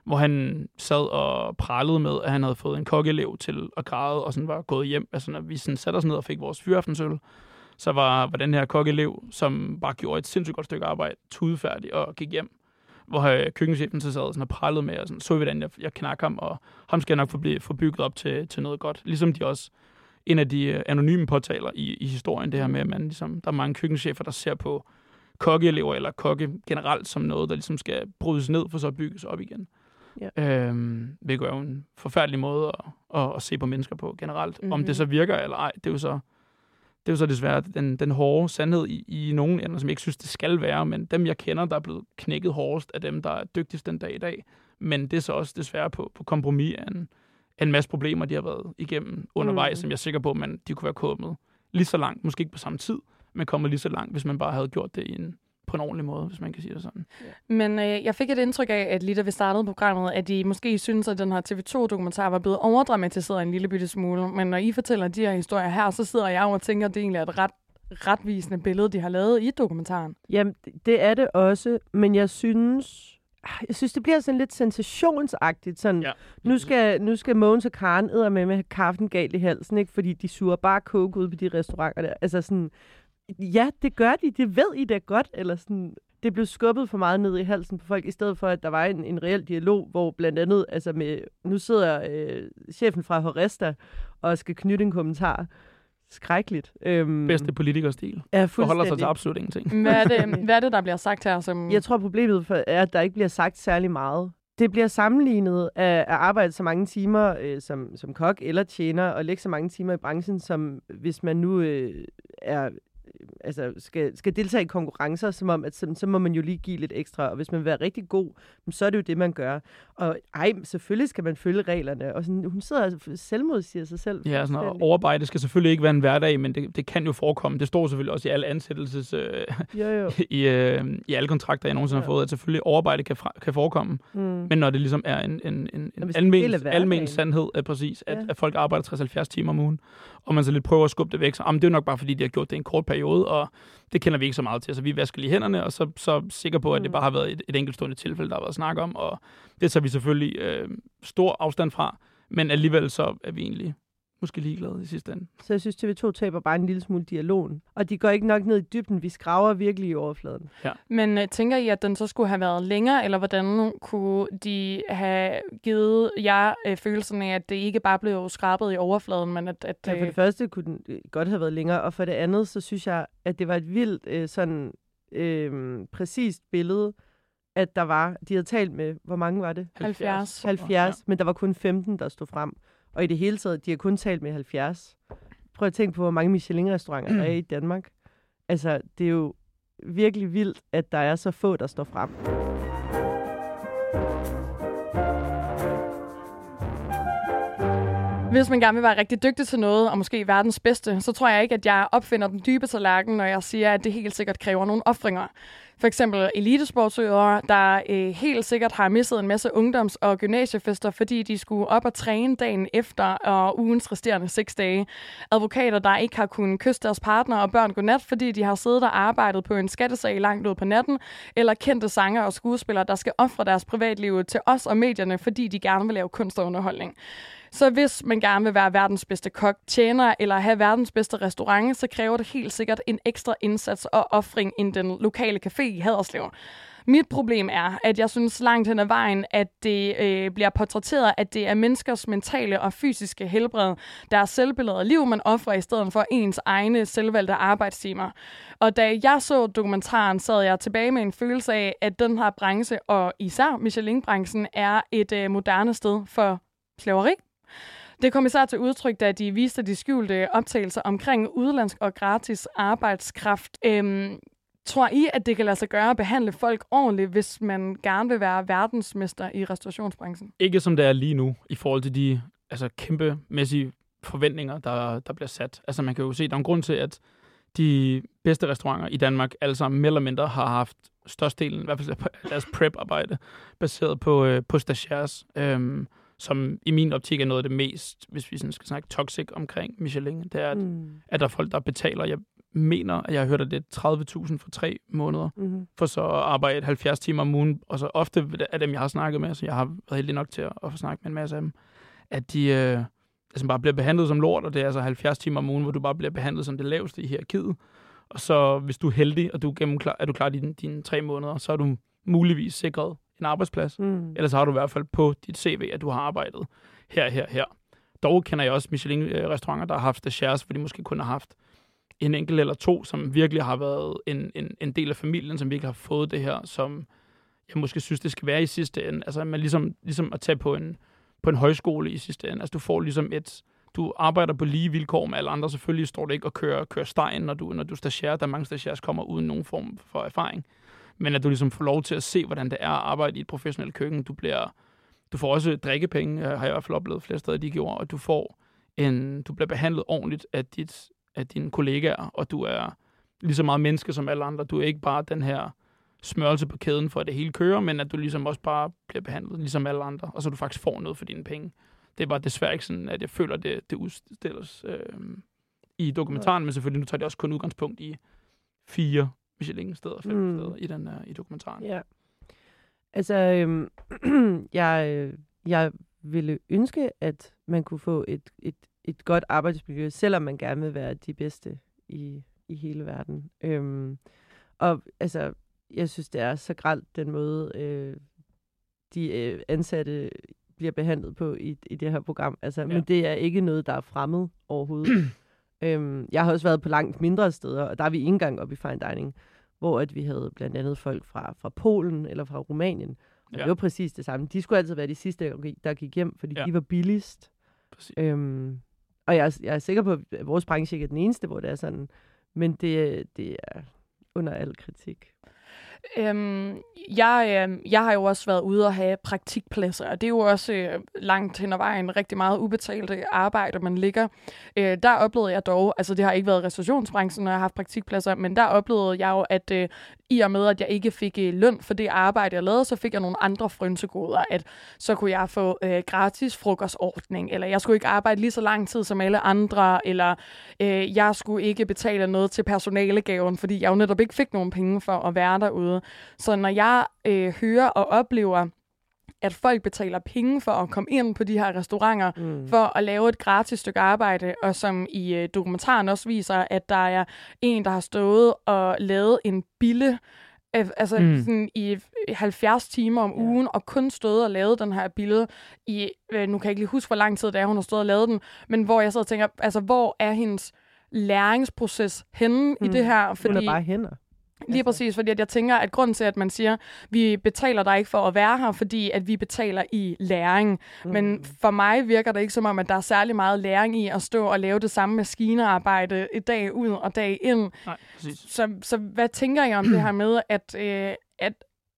Hvor han sad og pralede med, at han havde fået en kokkeelev til at græde, og sådan var gået hjem. Altså, når vi sådan satte os ned og fik vores fyraftensøl, så var, var den her kokkeelev, som bare gjorde et sindssygt godt stykke arbejde, tudefærdig og gik hjem. Hvor øh, køkkenchefen så sad sådan og prallede med, og sådan, så vi, hvordan jeg, jeg knakker ham, og ham skal jeg nok få, blive, få bygget op til, til noget godt. Ligesom de også, en af de øh, anonyme påtaler i, i historien, det her med, at man ligesom, der er mange køkkenchefer, der ser på kokkeelever eller kokke generelt som noget, der ligesom skal brydes ned for så at bygges op igen. Ja. Øhm, hvilket er jo en forfærdelig måde at, at, at se på mennesker på generelt. Mm-hmm. Om Mhm. det så virker eller ej, det er jo så, det er jo så desværre den, den hårde sandhed i, i nogle ender, som jeg ikke synes, det skal være. Men dem, jeg kender, der er blevet knækket hårdest, er dem, der er dygtigst den dag i dag. Men det er så også desværre på, på kompromis af en, af en masse problemer, de har været igennem undervejs, Mm. mm. som jeg er sikker på, at man, de kunne være kommet lige så langt. Måske ikke på samme tid, men kommet lige så langt, hvis man bare havde gjort det i en, på en ordentlig måde, hvis man kan sige det sådan. Men øh, jeg fik et indtryk af, at lige da vi startede programmet, at I måske synes, at den her TV2-dokumentar var blevet overdramatiseret en lille bitte smule. Men når I fortæller de her historier her, så sidder jeg og tænker, at det egentlig er et ret retvisende billede, de har lavet i dokumentaren. Jamen, det- er det også, men jeg synes... Jeg synes, det bliver sådan lidt sensationsagtigt. Sådan, Ja. nu, skal, nu skal Mogens og Karen æder med med kaffen galt i halsen, ikke? fordi de suger bare coke ud på de restauranter der. Altså sådan, ja, det gør de, det ved I da godt, eller sådan, det blev skubbet for meget ned i halsen på folk, i stedet for, at der var en, en reel dialog, hvor blandt andet, altså med, nu sidder øh, chefen fra Horesta og skal knytte en kommentar. Skrækkeligt. Øhm, Bedste politikerstil. Ja, Forholder sig til fuldstændig. absolut ingenting. Hvad er det, hvad er det der bliver sagt her? Som... Jeg tror, problemet for, er, at der ikke bliver sagt særlig meget. Det bliver sammenlignet af at arbejde så mange timer øh, som, som kok eller tjener, og lægge så mange timer i branchen, som hvis man nu øh, er altså skal, skal deltage i konkurrencer, som om, at så, så må man jo lige give lidt ekstra. Og hvis man vil være rigtig god, så er det jo det, man gør. Og ej, selvfølgelig skal man følge reglerne. Og sådan, hun sidder og selvmodsiger sig selv. Ja, sådan fuldstændig. overarbejde skal selvfølgelig ikke være en hverdag, men det, det kan jo forekomme. Det står selvfølgelig også i alle ansættelses... Øh, Jo, jo. i, øh, i alle kontrakter, jeg nogensinde Ja. har fået, at selvfølgelig overarbejde kan, fra, kan forekomme. Mm. Men når det ligesom er en, en, en, en almen, almen sandhed, er præcis, at, Ja. at folk arbejder 60-70 timer om ugen, og man så lidt prøver at skubbe det væk, så jamen, det er jo nok bare, fordi de har gjort det i en kort periode, og det kender vi ikke så meget til, så vi vasker lige hænderne, og så, så sikker på, at det Mm. bare har været et, et enkeltstående tilfælde, der har været snak om, og det tager vi selvfølgelig øh, stor afstand fra, men alligevel så er vi egentlig måske ligeglade i sidste ende. Så jeg synes, TV2 taber bare en lille smule dialogen. Og de går ikke nok ned i dybden. Vi skraver virkelig i overfladen. Men øh, tænker I, at den så skulle have været længere, eller hvordan kunne de have givet jer øh, følelsen af, at det ikke bare blev skrabet i overfladen, men at... at Ja, for øh, det første kunne den øh, godt have været længere, og for det andet, så synes jeg, at det var et vildt øh, sådan øh, præcist billede, at der var, de havde talt med, hvor mange var det? 70. 70, Ja. men der var kun 15, der stod frem. Og i det hele taget, de har kun talt med 70. Prøv at tænke på, hvor mange Michelin-restauranter der er i Danmark. Altså, det er jo virkelig vildt, at der er så få, der står frem. Hvis man gerne vil være rigtig dygtig til noget, og måske verdens bedste, så tror jeg ikke, at jeg opfinder den dybe tallerken, når jeg siger, at det helt sikkert kræver nogle ofringer. For eksempel elitesportsøvere, der øh, helt sikkert har misset en masse ungdoms- og gymnasiefester, fordi de skulle op og træne dagen efter og ugens resterende seks dage. Advokater, der ikke har kunnet kysse deres partner og børn godnat, fordi de har siddet og arbejdet på en skattesag langt ud på natten, eller kendte sanger og skuespillere, der skal ofre deres privatliv til os og medierne, fordi de gerne vil lave kunst og underholdning. Så hvis man gerne vil være verdens bedste kok, tjener eller have verdens bedste restaurant, så kræver det helt sikkert en ekstra indsats og offring end den lokale café, i Haderslev. Mit problem er, at jeg synes langt hen ad vejen, at det øh, bliver portrætteret, at det er menneskers mentale og fysiske helbred, deres selvbillede og liv, man offrer i stedet for ens egne selvvalgte arbejdstimer. Og da jeg så dokumentaren, sad jeg tilbage med en følelse af, at den her branche, og især Michelin-branchen, er et øh, moderne sted for slaveri. Det kom især til udtryk, da de viste de skjulte optagelser omkring udlandsk og gratis arbejdskraft. Øhm, Tror I, at det kan lade sig gøre at behandle folk ordentligt, hvis man gerne vil være verdensmester i restaurationsbranchen? Ikke som det er lige nu, i forhold til de altså, kæmpemæssige forventninger, der, der bliver sat. Altså man kan jo se, at der er en grund til, at de bedste restauranter i Danmark, alle sammen mere eller mindre, har haft størstedelen, i hvert fald deres prep-arbejde, baseret på, øh, på stagiaires, Øhm, som i min optik er noget af det mest, hvis vi sådan skal snakke toxic omkring Michelin, det er, at, mm. at der er folk, der betaler, jeg mener, at jeg har hørt, at det er 30.000 for tre måneder, mm-hmm. for så at arbejde 70 timer om ugen. Og så ofte af dem, jeg har snakket med, så jeg har været heldig nok til at, at få snakket med en masse af dem, at de øh, altså bare bliver behandlet som lort, og det er altså 70 timer om ugen, hvor du bare bliver behandlet som det laveste i hierarkiet. Og så hvis du er heldig, og du gennem klar, er du klar dine, dine tre måneder, så er du muligvis sikret en arbejdsplads. Mm. Ellers har du i hvert fald på dit CV, at du har arbejdet her, her, her. Dog kender jeg også Michelin-restauranter, der har haft stagiaires, hvor de måske kun har haft en enkelt eller to, som virkelig har været en, en, en del af familien, som virkelig har fået det her, som jeg måske synes, det skal være i sidste ende. Altså, man ligesom, ligesom at tage på en, på en højskole i sidste ende. Altså, du får ligesom et... Du arbejder på lige vilkår med alle andre. Selvfølgelig står det ikke og kører, kører stegen, når du, når du stagiaire. Der er mange stagiaires kommer uden nogen form for erfaring. Men at du ligesom får lov til at se, hvordan det er at arbejde i et professionelt køkken. Du bliver... Du får også drikkepenge, har jeg i hvert fald oplevet flere steder, de gjorde, og du får en, du bliver behandlet ordentligt af dit af dine kollegaer, og du er lige så meget menneske som alle andre. Du er ikke bare den her smørelse på kæden for, at det hele kører, men at du ligesom også bare bliver behandlet ligesom alle andre, og så du faktisk får noget for dine penge. Det er bare desværre ikke sådan, at jeg føler, at det, det udstilles øh, i dokumentaren, men selvfølgelig nu tager det også kun udgangspunkt i fire Michelin-steder, fem mm. steder i, den, uh, i dokumentaren. Ja. Altså, øhm, jeg, jeg ville ønske, at man kunne få et, et et godt arbejdsmiljø, selvom man gerne vil være de bedste i, i hele verden. Øhm, og altså, jeg synes, det er så gralt den måde, øh, de øh, ansatte bliver behandlet på i, i det her program. Altså, ja. Men det er ikke noget, der er fremmed overhovedet. øhm, jeg har også været på langt mindre steder, og der er vi ikke engang oppe i fine dining, hvor at vi havde blandt andet folk fra, fra Polen eller fra Rumænien. Og ja. det var præcis det samme. De skulle altid være de sidste, der gik hjem, fordi ja. de var billigst. Præcis. Øhm, og jeg er, jeg er sikker på, at vores branche ikke er den eneste, hvor det er sådan. Men det, det er under al kritik. Øhm, jeg, øh, jeg har jo også været ude og have praktikpladser, og det er jo også øh, langt hen ad vejen rigtig meget ubetalte arbejde, man ligger. Øh, der oplevede jeg dog, altså det har ikke været restaurationsbranchen, når jeg har haft praktikpladser, men der oplevede jeg jo, at øh, i og med, at jeg ikke fik øh, løn for det arbejde, jeg lavede, så fik jeg nogle andre frynsegoder, at så kunne jeg få øh, gratis frokostordning, eller jeg skulle ikke arbejde lige så lang tid som alle andre, eller øh, jeg skulle ikke betale noget til personalegaven, fordi jeg jo netop ikke fik nogen penge for at være derude. Så når jeg øh, hører og oplever, at folk betaler penge for at komme ind på de her restauranter, mm. for at lave et gratis stykke arbejde, og som i øh, dokumentaren også viser, at der er en, der har stået og lavet en bille, øh, altså mm. sådan i 70 timer om ugen, ja. og kun stået og lavet den her billede i, øh, nu kan jeg ikke lige huske, hvor lang tid det er, hun har stået og lavet den, men hvor jeg så tænker, altså hvor er hendes læringsproces henne mm. i det her? Fordi, hun er bare hænder. Lige altså. præcis, fordi at jeg tænker, at grunden til, at man siger, vi betaler dig ikke for at være her, fordi at vi betaler i læring. Mm. Men for mig virker det ikke som om, at der er særlig meget læring i at stå og lave det samme maskinearbejde i dag ud og dag ind. Nej, præcis. Så, så hvad tænker I om det her med, at, øh, at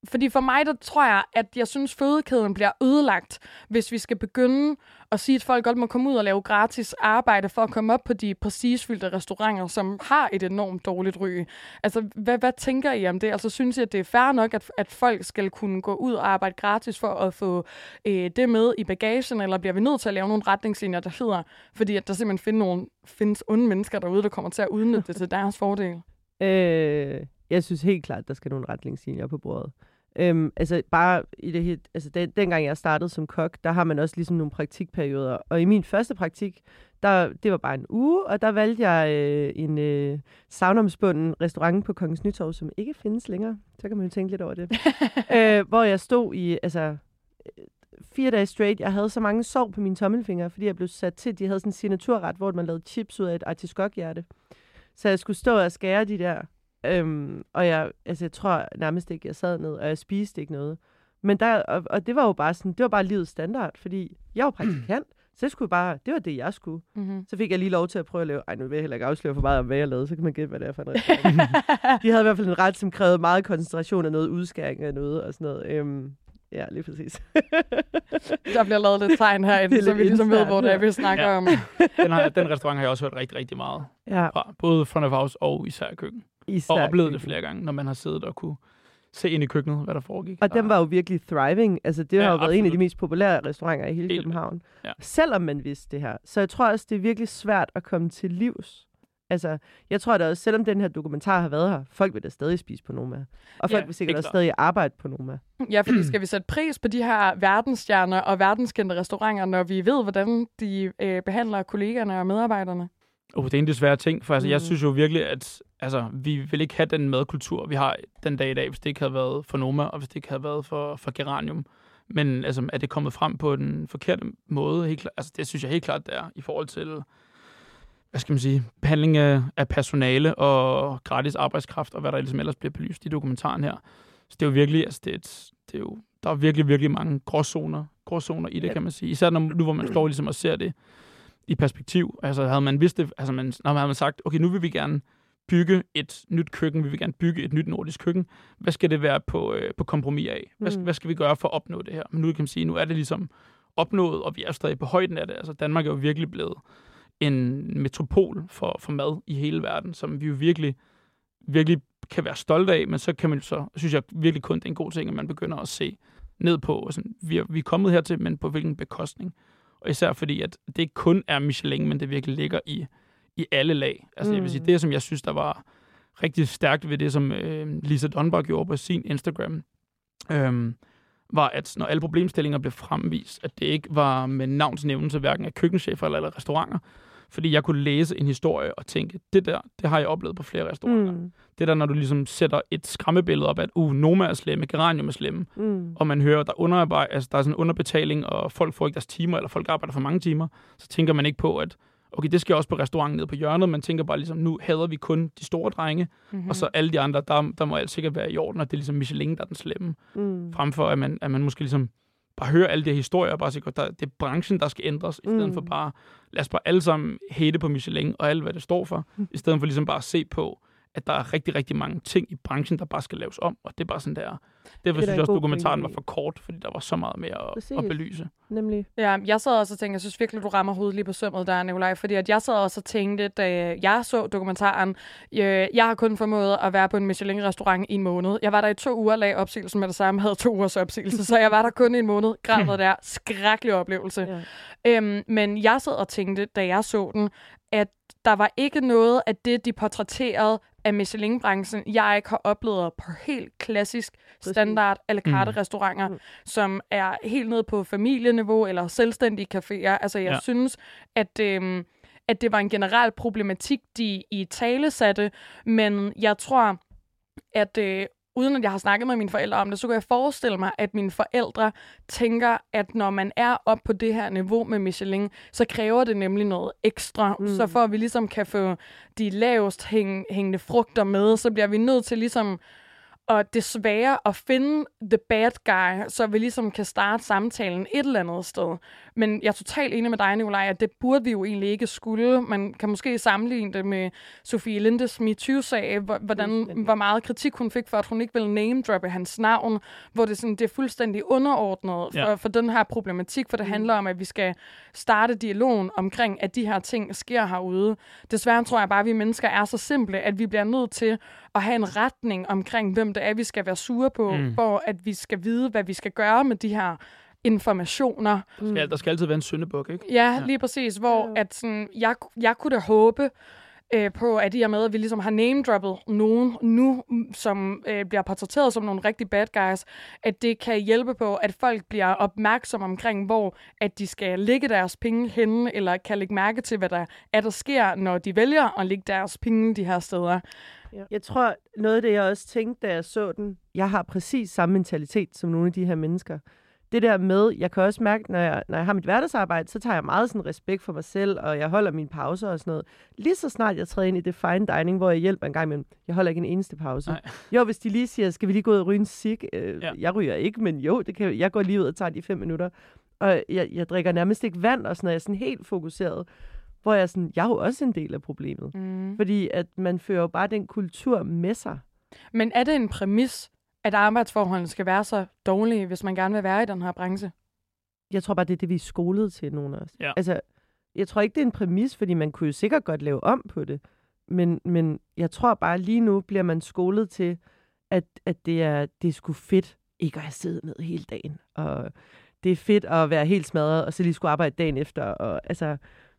fordi for mig, der tror jeg, at jeg synes, fødekæden bliver ødelagt, hvis vi skal begynde at sige, at folk godt må komme ud og lave gratis arbejde for at komme op på de prestigefyldte restauranter, som har et enormt dårligt ry. Altså, hvad, hvad tænker I om det? Altså, synes I, at det er fair nok, at, at folk skal kunne gå ud og arbejde gratis for at få øh, det med i bagagen, eller bliver vi nødt til at lave nogle retningslinjer, der hedder, fordi at der simpelthen find nogle, findes onde mennesker derude, der kommer til at udnytte det til deres fordel? Øh, jeg synes helt klart, der skal nogle retningslinjer på bordet. Øhm, altså bare i det helt, altså den, dengang jeg startede som kok, der har man også ligesom nogle praktikperioder. Og i min første praktik, Der, det var bare en uge, og der valgte jeg øh, en øh, savnomsbunden restaurant på Kongens Nytorv, som ikke findes længere. Så kan man jo tænke lidt over det. øh, hvor jeg stod i altså, øh, fire dage straight. Jeg havde så mange sår på mine tommelfingre, fordi jeg blev sat til, de havde sådan en signaturret, hvor man lavede chips ud af et artiskokhjerte. Så jeg skulle stå og skære de der. Øhm, og jeg, altså, jeg tror nærmest ikke, jeg sad ned, og jeg spiste ikke noget. Men der, og, og det var jo bare sådan, det var bare livets standard, fordi jeg var praktikant. Så det, skulle bare, det var det, jeg skulle. Mm-hmm. Så fik jeg lige lov til at prøve at lave... Ej, nu vil jeg heller ikke afsløre for meget om, hvad jeg lavede. Så kan man gætte, hvad det er for en restaurant. De havde i hvert fald en ret, som krævede meget koncentration af noget, udskæring af noget og sådan noget. Øhm, ja, lige præcis. Der bliver lavet lidt tegn herinde, er så lidt vi ligesom ved, hvor det er, vi snakker Ja. om. Den, har, den restaurant har jeg også hørt rigtig, rigtig meget ja, fra. Både front of house og især køkken. Især Og oplevet det flere gange, når man har siddet og kunne se ind i køkkenet, hvad der foregik. Og den var jo virkelig thriving. Altså, det Ja, har jo været en af de absolut. mest populære restauranter i hele Helt København. Ja. Selvom man vidste det her. Så jeg tror også, det er virkelig svært at komme til livs. Altså, jeg tror da også, selvom den her dokumentar har været her, folk vil da stadig spise på Noma. Og folk Ja, vil sikkert også stadig arbejde på Noma. Ja, fordi skal vi sætte pris på de her verdensstjerner og verdenskendte restauranter, når vi ved, hvordan de øh, behandler kollegerne og medarbejderne? Oh, det er en af de svære ting, for altså, mm. jeg synes jo virkelig, at altså, vi vil ikke have den madkultur, vi har den dag i dag, hvis det ikke havde været for Noma, og hvis det ikke havde været for, for Geranium. Men altså, er det kommet frem på den forkerte måde? Helt klart, altså, det synes jeg helt klart, det er i forhold til hvad skal man sige, behandling af, af personale og gratis arbejdskraft, og hvad der ligesom ellers bliver belyst i dokumentaren her. Så det er jo virkelig, altså det er, et, det er jo, der er virkelig, virkelig mange gråzoner, gråzoner i det, Ja. kan man sige. Især når, nu, hvor man står ligesom og ser det i perspektiv. Altså havde man vidst det, altså man, når man havde sagt, okay, nu vil vi gerne bygge et nyt køkken, vi vil gerne bygge et nyt nordisk køkken. Hvad skal det være på, øh, på kompromis af? Hvad, mm. Hvad skal vi gøre for at opnå det her? Men nu kan man sige, nu er det ligesom opnået, og vi er stadig på højden af det. Altså Danmark er jo virkelig blevet en metropol for, for mad i hele verden, som vi jo virkelig, virkelig kan være stolte af, men så kan man jo så, synes jeg virkelig kun, det er en god ting, at man begynder at se ned på, og sådan, vi, er, vi er kommet hertil, men på hvilken bekostning. Og især fordi, at det ikke kun er Michelin, men det virkelig ligger i, i alle lag. Altså mm. jeg vil sige, Mm. det som jeg synes, der var rigtig stærkt ved det, som øh, Lisa Dunbar gjorde på sin Instagram, øh, var, at når alle problemstillinger blev fremvist, at det ikke var med navnsnævnelse hverken af køkkenchefer eller, eller restauranter, fordi jeg kunne læse en historie og tænke, det der, det har jeg oplevet på flere restauranter. Mm. Det der, når du ligesom sætter et skræmmebillede op, at uh, Noma er slemme, Geranium er slemme, Mm. og man hører, der er, underarbejde, altså, der er sådan en underbetaling, og folk får ikke deres timer, eller folk arbejder for mange timer, så tænker man ikke på, at okay, det sker også på restauranten nede på hjørnet, man tænker bare ligesom, nu hader vi kun de store drenge, mm-hmm. og så alle de andre, der, der må alt sikkert være i orden, og det er ligesom Michelin, der er den slemme, Mm. frem for at man, at man måske ligesom bare hører alle de her historier, og bare siger, der, det er branchen, der skal ændres, i stedet Mm. for bare, lad os bare alle sammen hate på Michelin, og alt, hvad det står for, i stedet for ligesom bare at se på, at der er rigtig, rigtig mange ting i branchen, der bare skal laves om, og det er bare sådan, der. Derfor der synes jeg også, dokumentaren var for kort, fordi der var så meget mere at, Præcis. at belyse. Nemlig. Ja, jeg sad også og tænkte, jeg synes virkelig, du rammer hovedet lige på sømmet der, Nikolaj, fordi at jeg sad også og tænkte, da jeg så dokumentaren, øh, jeg har kun formået at være på en Michelin-restaurant i en måned. Jeg var der i to uger, lag opsigelsen med det samme, havde to ugers opsigelse, så jeg var der kun i en måned, græd der, skrækkelig oplevelse. Ja. Øhm, men jeg sad og tænkte, da jeg så den, at der var ikke noget af det, de portrætterede af Michelin-branchen, jeg ikke har oplevet på helt klassisk standard à la carte restauranter, Mm. mm. som er helt nede på familieniveau eller selvstændige caféer. Altså jeg Ja. ja. synes, at, øhm, at det var en generel problematik, de i tale satte, men jeg tror, at øh, uden at jeg har snakket med mine forældre om det, så kan jeg forestille mig, at mine forældre tænker, at når man er op på det her niveau med Michelin, så kræver det nemlig noget ekstra. Mm. Så for at vi ligesom kan få de lavest hæng, hængende frugter med, så bliver vi nødt til ligesom og desværre at finde the bad guy, så vi ligesom kan starte samtalen et eller andet sted. Men jeg er totalt enig med dig, Nicolaj, at det burde vi jo egentlig ikke skulle. Man kan måske sammenligne det med Sofie Lindes MeToo-sag, hvor- hvordan, hvor meget kritik hun fik for, at hun ikke ville name-droppe hans navn, hvor det, sådan, det er fuldstændig underordnet for, Ja. for den her problematik, for det Mm. handler om, at vi skal starte dialogen omkring, at de her ting sker herude. Desværre tror jeg bare, at vi mennesker er så simple, at vi bliver nødt til at have en retning omkring, hvem det er, vi skal være sure på, Mm. for at vi skal vide, hvad vi skal gøre med de her informationer. Der skal, der skal altid være en syndebuk, ikke? Ja, Ja. lige præcis, hvor Ja. at sådan, jeg, jeg kunne da håbe, øh, på, at i og med, at vi ligesom har name-droppet nogen nu, mm, som øh, bliver portrætteret som nogle rigtig bad guys, at det kan hjælpe på, at folk bliver opmærksomme omkring, hvor at de skal lægge deres penge henne, eller kan lægge mærke til, hvad der er, der sker, når de vælger at lægge deres penge de her steder. Ja. Jeg tror, noget af det, jeg også tænkte, da jeg så den, jeg har præcis samme mentalitet som nogle af de her mennesker. Det der med, jeg kan også mærke, når jeg, når jeg har mit hverdagsarbejde, så tager jeg meget sådan respekt for mig selv, og jeg holder mine pauser og sådan noget. Lige så snart jeg træder ind i det fine dining, hvor jeg hjælper en gang imellem, jeg holder ikke en eneste pause. Nej. Jo, hvis de lige siger, skal vi lige gå ud og ryge en cig? Øh, Ja. Jeg ryger ikke, men jo, det kan, jeg går lige ud og tager de fem minutter. Og jeg, jeg drikker nærmest ikke vand og sådan noget. Jeg er sådan helt fokuseret. Hvor jeg er sådan, jeg er jo også en del af problemet. Mm. Fordi at man fører jo bare den kultur med sig. Men er det en præmis, at arbejdsforholdene skal være så dårlige, hvis man gerne vil være i den her branche? Jeg tror bare, det er det, vi er skolet til, nogle af os. Ja. Altså, jeg tror ikke, det er en præmis, fordi man kunne jo sikkert godt lave om på det. Men, men jeg tror bare, lige nu bliver man skolet til, at, at det, er, det er sgu fedt ikke at have siddet ned hele dagen. Og det er fedt at være helt smadret, og så lige skulle arbejde dagen efter. Og, altså,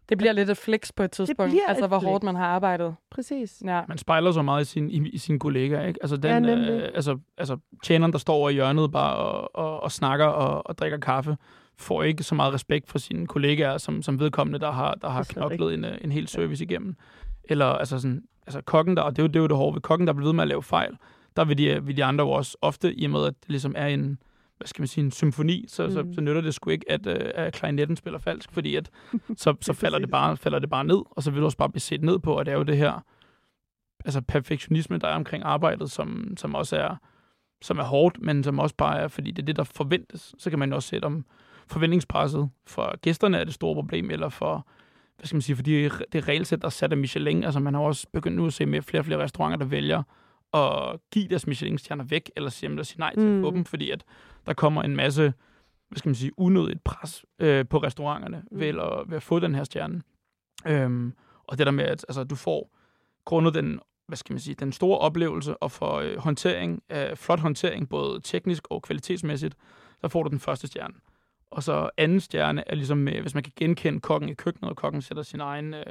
Det bliver lidt et flex på et tidspunkt, altså et hvor flex. hårdt man har arbejdet. præcis. Ja. Man spejler så meget i, sin, i, i sine kollegaer, ikke? Altså, Ja, den, nemlig. øh, altså, altså tjeneren, der står over i hjørnet bare og, og, og snakker og, og drikker kaffe, får ikke så meget respekt for sine kollegaer, som, som vedkommende, der har, der har knoklet en, øh, en hel service igennem. Eller altså sådan, altså kokken der, og det er, jo, det er jo det hårde ved kokken, der bliver ved med at lave fejl, der vil de, vil de andre jo også ofte, i og med at det ligesom er en, hvad skal man sige, en symfoni, så, mm. så, Mm. så nytter det sgu ikke, at, øh, at klarinetten spiller falsk, fordi at, så, så falder, det bare, falder det bare ned, og så vil du også bare blive set ned på, at det er jo det her altså perfektionisme, der er omkring arbejdet, som, som også er, som er hårdt, men som også bare er, fordi det er det, der forventes. Så kan man jo også se, om forventningspresset for gæsterne er det store problem, eller for, hvad skal man sige, for de, det regelsæt, der er sat af Michelin. Altså man har også begyndt nu at se med flere og flere restauranter, der vælger at give deres Michelin-stjerner væk, eller simpelthen sige nej til mm. at få Mm. dem, fordi at der kommer en masse, hvad skal man sige, unødigt pres øh, på restauranterne Mm. ved, at, ved at få den her stjerne. Øhm, og det der med, at altså, du får grundet den, hvad skal man sige, den store oplevelse og for øh, håndtering, øh, flot håndtering, både teknisk og kvalitetsmæssigt, så får du den første stjerne. Og så anden stjerne er ligesom, øh, hvis man kan genkende kokken i køkkenet, og kokken sætter sin egen, øh,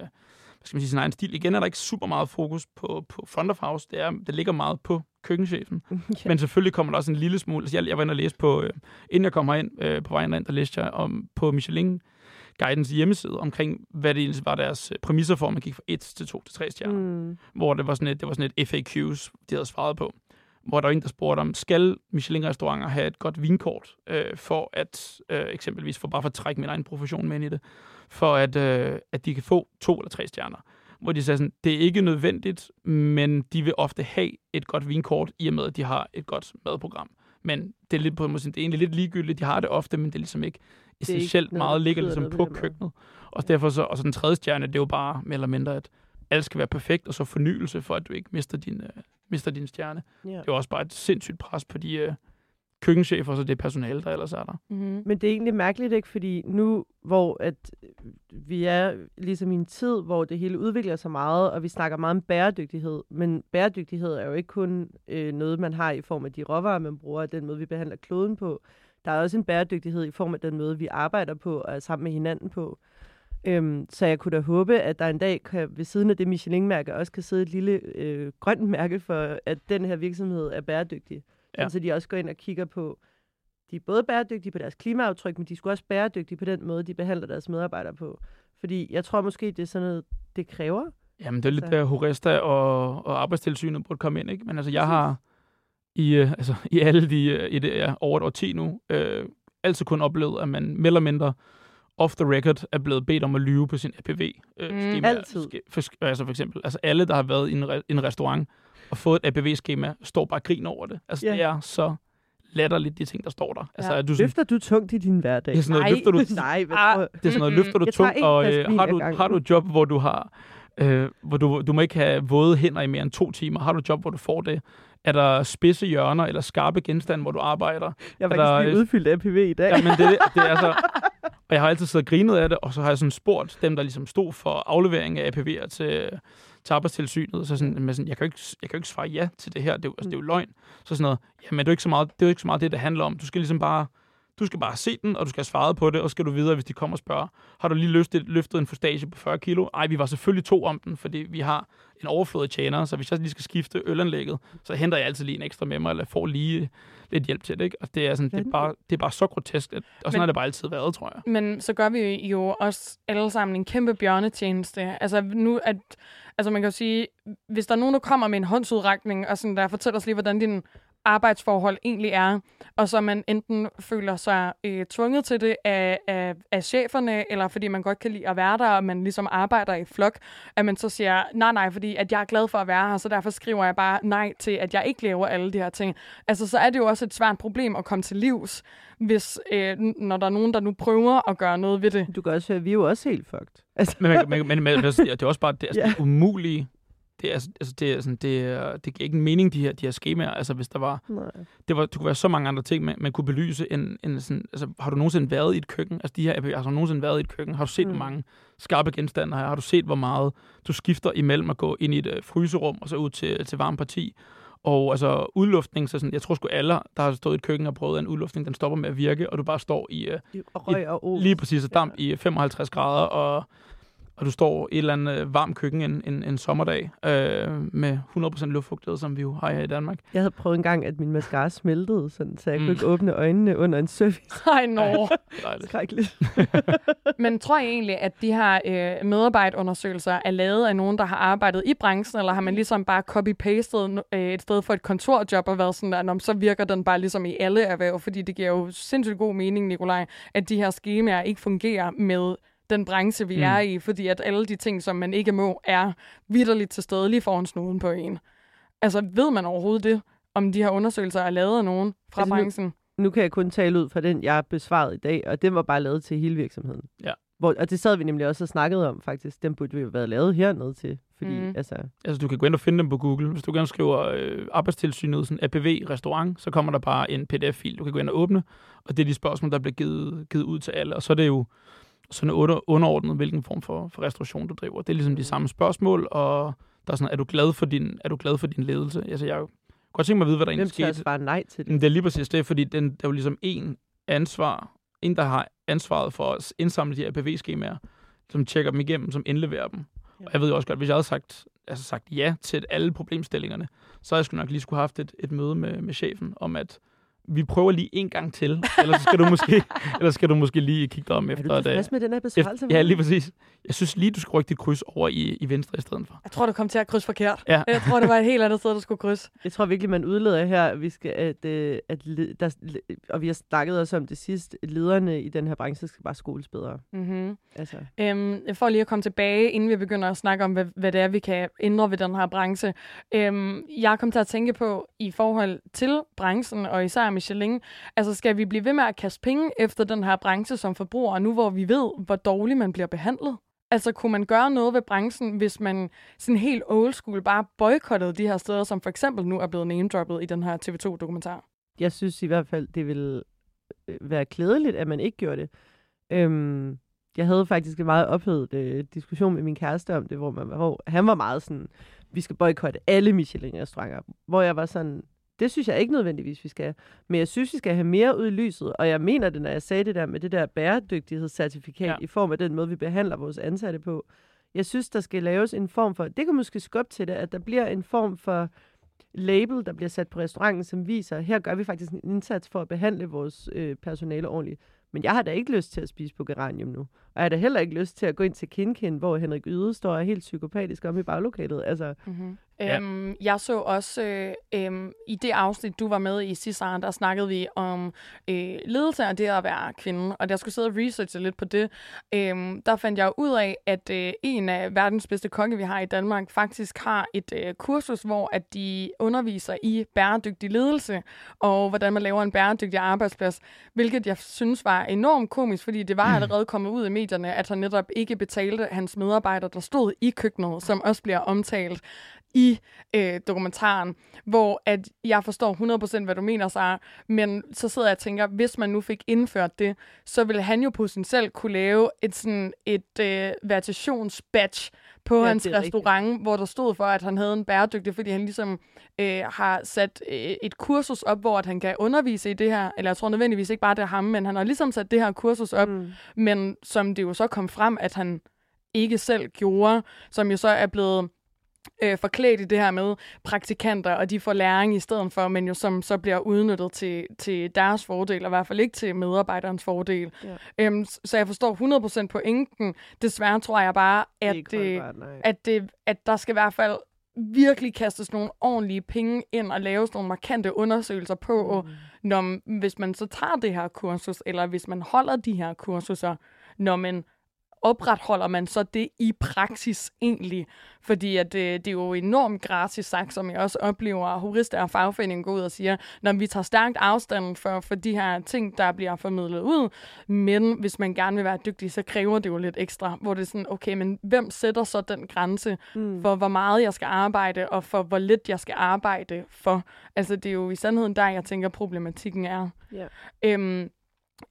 skal man sige, sin egen stil. Igen er der ikke super meget fokus på, på front of house. Det, er, det ligger meget på køkkenchefen. ja. Men selvfølgelig kommer der også en lille smule... Altså jeg, jeg var inde og læse på... Øh, inden jeg kom herind øh, på vejen ind, der læste jeg om, på Michelin Guidens hjemmeside omkring, hvad det egentlig var deres øh, præmisser for, at man gik fra 1 til 2 til 3 stjerner Mm. hvor det var sådan et, det var sådan et FAQs, de havde svaret på, hvor der var en, der spurgte om, skal Michelin-restauranter have et godt vinkort, øh, for at øh, eksempelvis, for bare for at trække min egen profession med ind i det, for at, øh, at de kan få to eller tre stjerner. Hvor de sagde sådan, det er ikke nødvendigt, men de vil ofte have et godt vinkort, i og med, at de har et godt madprogram. Men det er, lidt på det er egentlig lidt ligegyldigt. De har det ofte, men det er ligesom ikke ikke essentielt der meget ligger ligesom på køkkenet. Og derfor så, og så den tredje stjerne, det er jo bare mere eller mindre, at alt skal være perfekt, og så fornyelse, for at du ikke mister din, øh, mister din stjerne. Ja. Det er jo også bare et sindssygt pres på de øh, køkkenchefer, så det personale, der ellers er der. Mm-hmm. Men det er egentlig mærkeligt, ikke? Fordi nu, hvor at vi er ligesom i en tid, hvor det hele udvikler sig meget, og vi snakker meget om bæredygtighed, men bæredygtighed er jo ikke kun øh, noget, man har i form af de råvarer, man bruger, og den måde, vi behandler kloden på. Der er også en bæredygtighed i form af den måde, vi arbejder på og er sammen med hinanden på. Øhm, så jeg kunne da håbe, at der en dag kan, ved siden af det Michelin-mærke også kan sidde et lille øh, grønt mærke for, at den her virksomhed er bæredygtig. Ja. Så de også går ind og kigger på, de er både bæredygtige på deres klimaaftryk, men de er sgu også bæredygtige på den måde, de behandler deres medarbejdere på. Fordi jeg tror måske, det er sådan noget, det kræver. Jamen, det er lidt Så- der Horesta og, og arbejdstilsynet burde komme ind, ikke? Men altså, jeg har i, øh, altså, i alle de, øh, i det, ja, over et årti nu, øh, altid kun oplevet, at man mere eller mindre off the record er blevet bedt om at lyve på sin APV. Øh, Mm. skema. Altid. Ske- For, altså for eksempel, altså alle, der har været i en, re- en restaurant og fået et APV-skema, står bare og griner over det. Altså, Ja. det er så latterligt, de ting, der står der. Altså, Ja. er du sådan, Løfter du tungt i din hverdag? Det er sådan noget, løfter du- Nej, hvad Ah, det er sådan noget, løfter du Jeg tungt, og øh, har, du, har du et job, hvor du har øh, hvor, du, du må ikke have våde hænder i mere end to timer. Har du et job, hvor du får det? Er der spidse hjørner eller skarpe genstande, hvor du arbejder? Jeg var er der, faktisk lige udfyldt APV i dag. Ja, men det, det er så... Og jeg har altid siddet og grinet af det, og så har jeg sådan spurgt dem, der ligesom stod for aflevering af APV'er til, til arbejdstilsynet, så sådan, med sådan, jeg, kan ikke, jeg kan jo ikke svare ja til det her, det er, jo- altså, det er jo løgn. Så sådan noget, jamen det er jo ikke så meget det, er jo ikke så meget det, det handler om. Du skal ligesom bare, Du skal bare se den, og du skal have svaret på det, og så skal du videre, hvis de kommer og spørger, har du lige løftet, løftet en fustage på 40 kilo? Ej, vi var selvfølgelig to om den, fordi vi har en overflod af tjenere, så hvis jeg lige skal skifte ølanlægget, så henter jeg altid lige en ekstra med mig, eller får lige lidt hjælp til det, ikke? Og det er, sådan, det er, bare, det er bare så grotesk, at, og sådan Men- har det bare altid været, tror jeg. Men så gør vi jo også alle sammen en kæmpe bjørnetjeneste. Altså nu, at, altså man kan jo sige, hvis der er nogen, der kommer med en håndsudrækning, og sådan der fortæller os lige, hvordan din arbejdsforhold egentlig er, og så man enten føler sig øh, tvunget til det af, af, af cheferne, eller fordi man godt kan lide at være der, og man ligesom arbejder i flok, at man så siger, nej, nej, fordi at jeg er glad for at være her, så derfor skriver jeg bare nej til, at jeg ikke laver alle de her ting. Altså, så er det jo også et svært problem at komme til livs, hvis, øh, når der er nogen, der nu prøver at gøre noget ved det. Du kan også høre, vi er jo også helt fucked. Altså, Men, men, men, men altså, det er også bare det er, altså, Ja. det er umuligt. Det er, altså, det, er sådan, det, er, det giver ikke en mening, de her, de her skemaer. Altså, hvis der var, nej. det, var, det kunne være så mange andre ting, man, man kunne belyse. End, end sådan, altså, har du nogensinde været i et køkken? Altså, de her, APV'er, har du nogensinde været i et køkken? Har du set, mm. Hvor mange skarpe genstande her? Har du set, hvor meget du skifter imellem at gå ind i et øh, fryserum og så ud til, til varm parti? Og altså udluftning, så sådan, jeg tror sgu alle, der har stået i et køkken og prøvet, en udluftning, den stopper med at virke, og du bare står i, øh, Og røg og os. lige præcis et damp i 55 grader, og, og du står i et eller andet øh, varmt køkken en, en, en sommerdag øh, med 100% luftfugtighed, som vi jo har her i Danmark. Jeg havde prøvet en gang, at min mascara smeltede, sådan, så jeg Mm. kunne ikke åbne øjnene under en service. Ej, nå. Skrækkeligt. Men tror I egentlig, at de her øh, medarbejderundersøgelser er lavet af nogen, der har arbejdet i branchen, eller har man ligesom bare copy-pastet øh, et sted for et kontorjob og været sådan der, "Nå, men så virker den bare ligesom i alle erhverv, fordi det giver jo sindssygt god mening, Nikolaj, at de her skemaer ikke fungerer med den branche, vi Mm. er i, fordi at alle de ting, som man ikke må, er vidderligt til stede lige foran snuden på en. Altså, ved man overhovedet det, om de her undersøgelser er lavet af nogen fra Altså, altså, nu- branchen? Nu kan jeg kun tale ud fra den, jeg har besvaret i dag, og den var bare lavet til hele virksomheden. Ja. Hvor, og det sad vi nemlig også og snakkede om, faktisk. Den burde vi jo have været lavet hernede til. Fordi, Mm. mm. altså, Altså, du kan gå ind og finde dem på Google. Hvis du gerne skriver øh, arbejdstilsynet, sådan APV restaurant, så kommer der bare en pdf-fil, du kan gå ind og åbne, og det er de spørgsmål, der bliver givet, givet ud til alle. Og så er det jo sådan under, underordnet, hvilken form for, for restauration du driver. Det er ligesom de samme spørgsmål, og der er sådan, er du glad for din, er du glad for din ledelse? Altså, jeg godt tænke mig at vide, hvad der hvem egentlig skete. svare nej til det? Men det er lige præcis det, fordi den, der er jo ligesom en ansvar, en, der har ansvaret for at indsamle de her APV-skemaer, som tjekker dem igennem, som indleverer dem. Ja. Og jeg ved jo også godt, hvis jeg havde sagt, altså sagt ja til alle problemstillingerne, så havde jeg sgu nok lige skulle have haft et, et møde med, med chefen om, at vi prøver lige en gang til, ellers så skal du måske, ellers skal du måske lige kigge dig om er efter du et, øh, tilfreds med den her besvarelse? efter, Ja, lige præcis. Jeg synes lige, du skal rykke dit kryds over i, i venstre i stedet for. Jeg tror, du kom til at krydse forkert. Ja. Jeg tror, det var et helt andet sted, du skulle krydse. Jeg tror virkelig, man udleder her, at vi skal, at, øh, at der, og vi har snakket også om det sidst, lederne i den her branche skal bare skoles bedre. Mm-hmm. Altså, Øhm, for lige at komme tilbage, inden vi begynder at snakke om, hvad, hvad det er, vi kan ændre ved den her branche. Øhm, jeg kom til at tænke på, i forhold til branchen, og især Michelin, altså skal vi blive ved med at kaste penge efter den her branche som forbruger, nu hvor vi ved, hvor dårligt man bliver behandlet? Altså, kunne man gøre noget ved branchen, hvis man sådan helt old school bare boykottede de her steder, som for eksempel nu er blevet name-droppet i den her TV2-dokumentar? jeg synes i hvert fald, det ville øh, være klædeligt, at man ikke gjorde det. Øhm, jeg havde faktisk en meget ophedet øh, diskussion med min kæreste om det, hvor, man, hvor han var meget sådan, vi skal boykotte alle Michelin-restauranter. Hvor jeg var sådan, det synes jeg ikke nødvendigvis, vi skal. Men jeg synes, vi skal have mere ud i lyset. Og jeg mener det, når jeg sagde det der med det der bæredygtighedscertifikat Ja. i form af den måde, vi behandler vores ansatte på. Jeg synes, der skal laves en form for, det kan måske skubbe til det, at der bliver en form for label, der bliver sat på restauranten, som viser, her gør vi faktisk en indsats for at behandle vores øh, personale ordentligt. Men jeg har da ikke lyst til at spise på geranium nu. Og jeg har da heller ikke lyst til at gå ind til Kinkin, hvor Henrik Yde står og er helt psykopatisk om i baglokalet. Altså, Mm-hmm. Ja. Øhm, jeg så også øh, øhm, i det afsnit, du var med i sidste år, der snakkede vi om øh, ledelse og det at være kvinde, og der skulle sidde og researche lidt på det. Øhm, der fandt jeg ud af, at øh, en af verdens bedste kokke, vi har i Danmark, faktisk har et øh, kursus, hvor at de underviser i bæredygtig ledelse, og hvordan man laver en bæredygtig arbejdsplads, hvilket jeg synes var enormt komisk, fordi det var allerede kommet ud i medierne, at han netop ikke betalte hans medarbejdere, der stod i køkkenet, som også bliver omtalt i øh, dokumentaren, hvor at jeg forstår 100% hvad du mener, Sara, men så sidder jeg og tænker, hvis man nu fik indført det, så ville han jo potentielt kunne lave et sådan et øh, vegetationsbatch på Ja, hans restaurant, rigtigt. hvor der stod for, at han havde en bæredygtig, fordi han ligesom øh, har sat øh, et kursus op, hvor at han kan undervise i det her, eller jeg tror nødvendigvis ikke bare det er ham, men han har ligesom sat det her kursus op, Mm. men som det jo så kom frem, at han ikke selv gjorde, som jo så er blevet øh, forklædt i det her med praktikanter, og de får læring i stedet for, men jo som så bliver udnyttet til, til deres fordel, og i hvert fald ikke til medarbejderens fordel. Ja. Øhm, så jeg forstår 100% pointen. Desværre tror jeg bare, at, det, holdbart, nej. at, det, at der skal i hvert fald virkelig kastes nogle ordentlige penge ind og laves nogle markante undersøgelser på, mm. når, hvis man så tager det her kursus, eller hvis man holder de her kursuser, når man opretholder man så det i praksis egentlig? Fordi at det, det er jo enormt gratis sagt, som jeg også oplever, at jurister og fagforeningen går ud og siger, når vi tager stærkt afstand for, for de her ting, der bliver formidlet ud, men hvis man gerne vil være dygtig, så kræver det jo lidt ekstra, hvor det er sådan, okay, men hvem sætter så den grænse Mm. for, hvor meget jeg skal arbejde, og for hvor lidt jeg skal arbejde for? Altså, det er jo i sandheden der, jeg tænker, problematikken er. Ja. Øhm,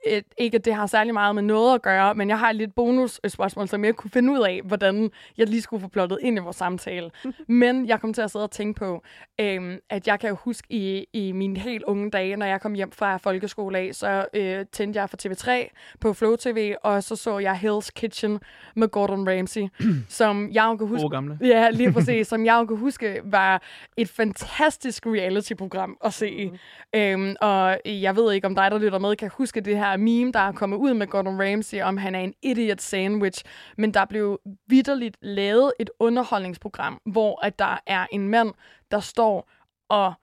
et, ikke at det har særlig meget med noget at gøre, men jeg har et lidt bonusspørgsmål, som jeg kunne finde ud af, hvordan jeg lige skulle få plottet ind i vores samtale. men jeg kom til at sidde og tænke på, øhm, at jeg kan jo huske i, i mine helt unge dage, når jeg kom hjem fra folkeskole af, så øh, tændte jeg for TV3 på Flow TV, og så så jeg Hell's Kitchen med Gordon Ramsay, som jeg jo kan huske gamle. Ja, lige præcis. Som jeg jo kan huske, var et fantastisk reality-program at se. Mm. Øhm, og jeg ved ikke, om dig, der lytter med, kan huske det her meme, der er kommet ud med Gordon Ramsay, om han er en idiot sandwich. Men der blev vidderligt lavet et underholdningsprogram, hvor at der er en mand, der står og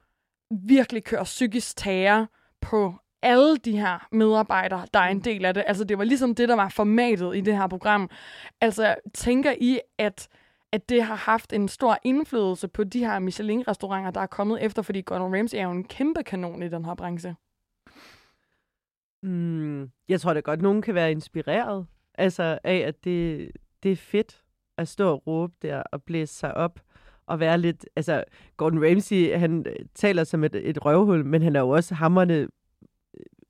virkelig kører psykisk terror på alle de her medarbejdere, der er en del af det. Altså, det var ligesom det, der var formatet i det her program. Altså, tænker I, at at det har haft en stor indflydelse på de her Michelin-restauranter, der er kommet efter, fordi Gordon Ramsay er jo en kæmpe kanon i den her branche. Mm, jeg tror da godt, nogen kan være inspireret altså af, at det, det er fedt at stå og råbe der og blæse sig op og være lidt... Altså, Gordon Ramsay, han øh, taler som et, et røvhul, men han er jo også hammerne øh,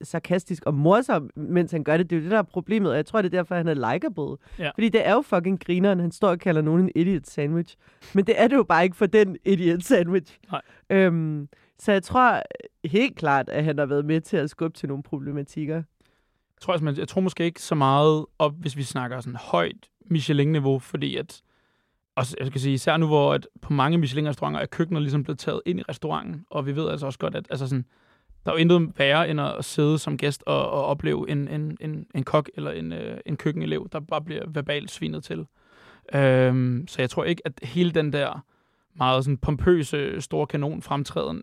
sarkastisk og morsom, mens han gør det. Det er jo det, der er problemet, og jeg tror, det er derfor, han er likable. Ja. Fordi det er jo fucking grineren. Han står og kalder nogen en idiot sandwich. Men det er det jo bare ikke for den idiot sandwich. Nej. Øhm, så jeg tror øh, helt klart, at han har været med til at skubbe til nogle problematikker. Jeg tror, altså, jeg tror måske ikke så meget op, hvis vi snakker sådan højt Michelin-niveau, fordi at, og jeg skal sige, især nu, hvor at på mange Michelin-restauranter er køkkenet ligesom blevet taget ind i restauranten, og vi ved altså også godt, at altså sådan, der er jo intet værre end at sidde som gæst og, og opleve en, en, en, en kok eller en, øh, en køkkenelev, der bare bliver verbalt svinet til. Øhm, så jeg tror ikke, at hele den der meget sådan pompøse store kanon fremtræden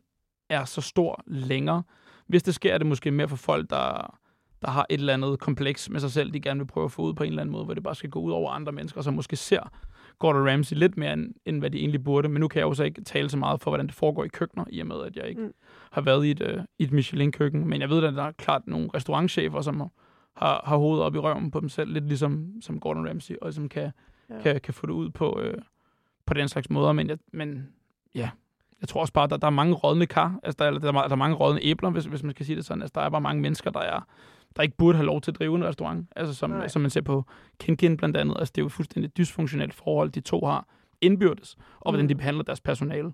er så stor længere. Hvis det sker, er det måske mere for folk, der, der har et eller andet kompleks med sig selv, de gerne vil prøve at få ud på en eller anden måde, hvor det bare skal gå ud over andre mennesker, som måske ser Gordon Ramsay lidt mere, end, end hvad de egentlig burde. Men nu kan jeg jo så ikke tale så meget for, hvordan det foregår i køkkener, i og med, at jeg ikke Mm. har været i et, øh, et Michelin-køkken. Men jeg ved, at der er klart nogle restaurantchefer, som har, har hovedet op i røven på dem selv, lidt ligesom som Gordon Ramsay, og som kan, Ja. ja. kan, kan få det ud på, øh, på den slags måder. Men, jeg, men ja, jeg tror også bare, der, der er mange rådne kar. Altså, der, er, der, er, der er mange rådne æbler, hvis, hvis man skal sige det sådan. Altså, der er bare mange mennesker, der er der ikke burde have lov til at drive en restaurant. Altså, som, Nej. som man ser på Kinkin blandt andet. Altså, det er jo et fuldstændig dysfunktionelt forhold, de to har indbyrdes, og hvordan Mm. de behandler deres personale.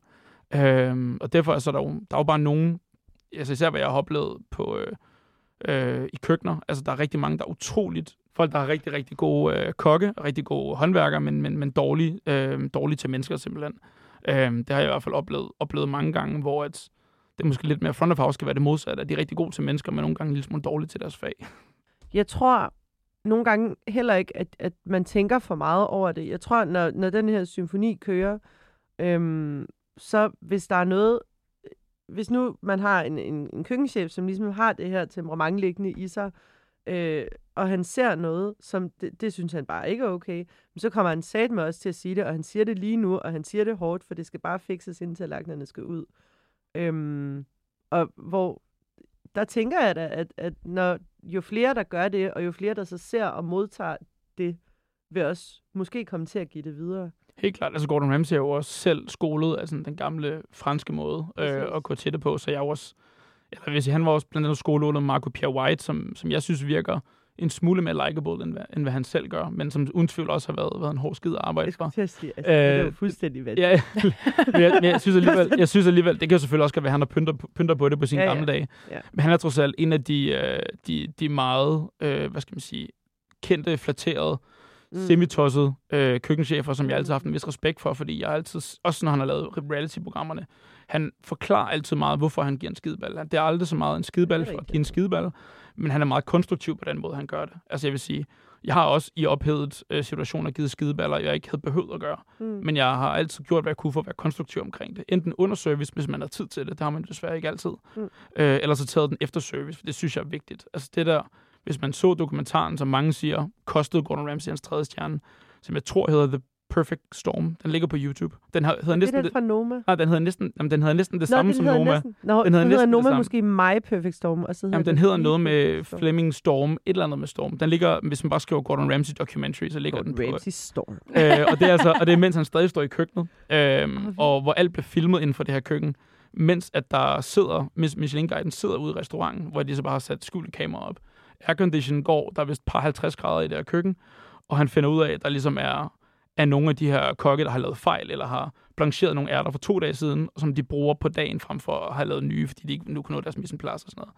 Øhm, og derfor er så der, jo, der er jo bare nogen, altså især hvad jeg har oplevet på, øh, øh, i køkkener, altså der er rigtig mange, der er utroligt, folk der har rigtig, rigtig gode øh, kokke, rigtig gode håndværkere, men, men, men dårlige, øh, dårlige til mennesker simpelthen. Øh, det har jeg i hvert fald oplevet, oplevet mange gange, hvor at det måske lidt mere front of house skal være det modsatte, at de er rigtig gode til mennesker, men nogle gange en lille smule dårlige til deres fag. Jeg tror nogle gange heller ikke, at, at man tænker for meget over det. Jeg tror, når, når den her symfoni kører, øhm, så hvis der er noget, hvis nu man har en, en, en køkkenchef, som ligesom har det her temperament liggende i sig, øh, og han ser noget, som det, det synes han bare ikke er okay, men så kommer han sat med også til at sige det, og han siger det lige nu, og han siger det hårdt, for det skal bare fikses, indtil tallerkenerne skal ud. Øhm, og hvor der tænker jeg da, at, at når jo flere, der gør det, og jo flere, der så ser og modtager det, vil også måske komme til at give det videre. Helt klart. Altså Gordon Ramsay er jo også selv skolet af sådan den gamle franske måde øh, at gå til det på, så jeg er jo også, eller hvis han var også blandt andet skolet under Marco Pierre White, som, som jeg synes virker en smule mere likable, end hvad, end hvad han selv gør, men som uden tvivl også har været, været en hård skid at arbejde Jeg for. skulle sige, altså, det er jo Øh, fuldstændig vanvittigt. Ja, men jeg, men jeg, synes alligevel, jeg synes alligevel, det kan jo selvfølgelig også være, at han har pynter, pynter på det på sine Ja, ja, ja. gamle dage. Ja. Men han er trods alt en af de, øh, de, de meget, øh, hvad skal man sige, kendte, flatterede, Mm. semitossede øh, køkkenchefer, som jeg altid har haft en vis respekt for, fordi jeg altid, også når han har lavet reality-programmerne, han forklarer altid meget, hvorfor han giver en skideball. Det er aldrig så meget en skideball for at give en skideball, men han er meget konstruktiv på den måde, han gør det. Altså jeg vil sige, jeg har også i ophedet øh, situationer givet skideballer, jeg ikke havde behøvet at gøre. Mm. Men jeg har altid gjort, hvad jeg kunne for at være konstruktiv omkring det. Enten under service, hvis man har tid til det. Det har man desværre ikke altid. Mm. Øh, eller så taget den efter service, for det synes jeg er vigtigt. Altså det der, hvis man så dokumentaren, som mange siger, kostede Gordon Ramsay hans tredje stjerne, som jeg tror hedder The Perfect Storm. Den ligger på YouTube. Den har, hedder er næsten... den Det, fra Noma. nej, den hedder næsten, jamen, den hedder næsten det Nå, samme den som hedder Noma. Næsten, Nå, Den den hedder hedder, næsten det Noma måske My Perfect Storm, og så hedder Jamen, den hedder noget med Storm. Fleming Storm, et eller andet med Storm. Den ligger, hvis man bare skriver Gordon Ramsay documentary, så ligger Gordon den på, Ramsay Storm. øh, og, det er altså, og det er, mens han stadig står i køkkenet, vildt. og hvor alt bliver filmet inden for det her køkken, mens at der sidder, Miss- Michelin-guiden sidder ude i restauranten, hvor de så bare har sat skjulte kamera op. Aircondition går, der er vist et par 50 grader i det her køkken, og han finder ud af, at der ligesom er, er nogle af de her kokke, der har lavet fejl, eller har blancheret nogle ærter for to dage siden, som de bruger på dagen frem for at have lavet nye, fordi de ikke nu kan nå deres mission plads og sådan noget.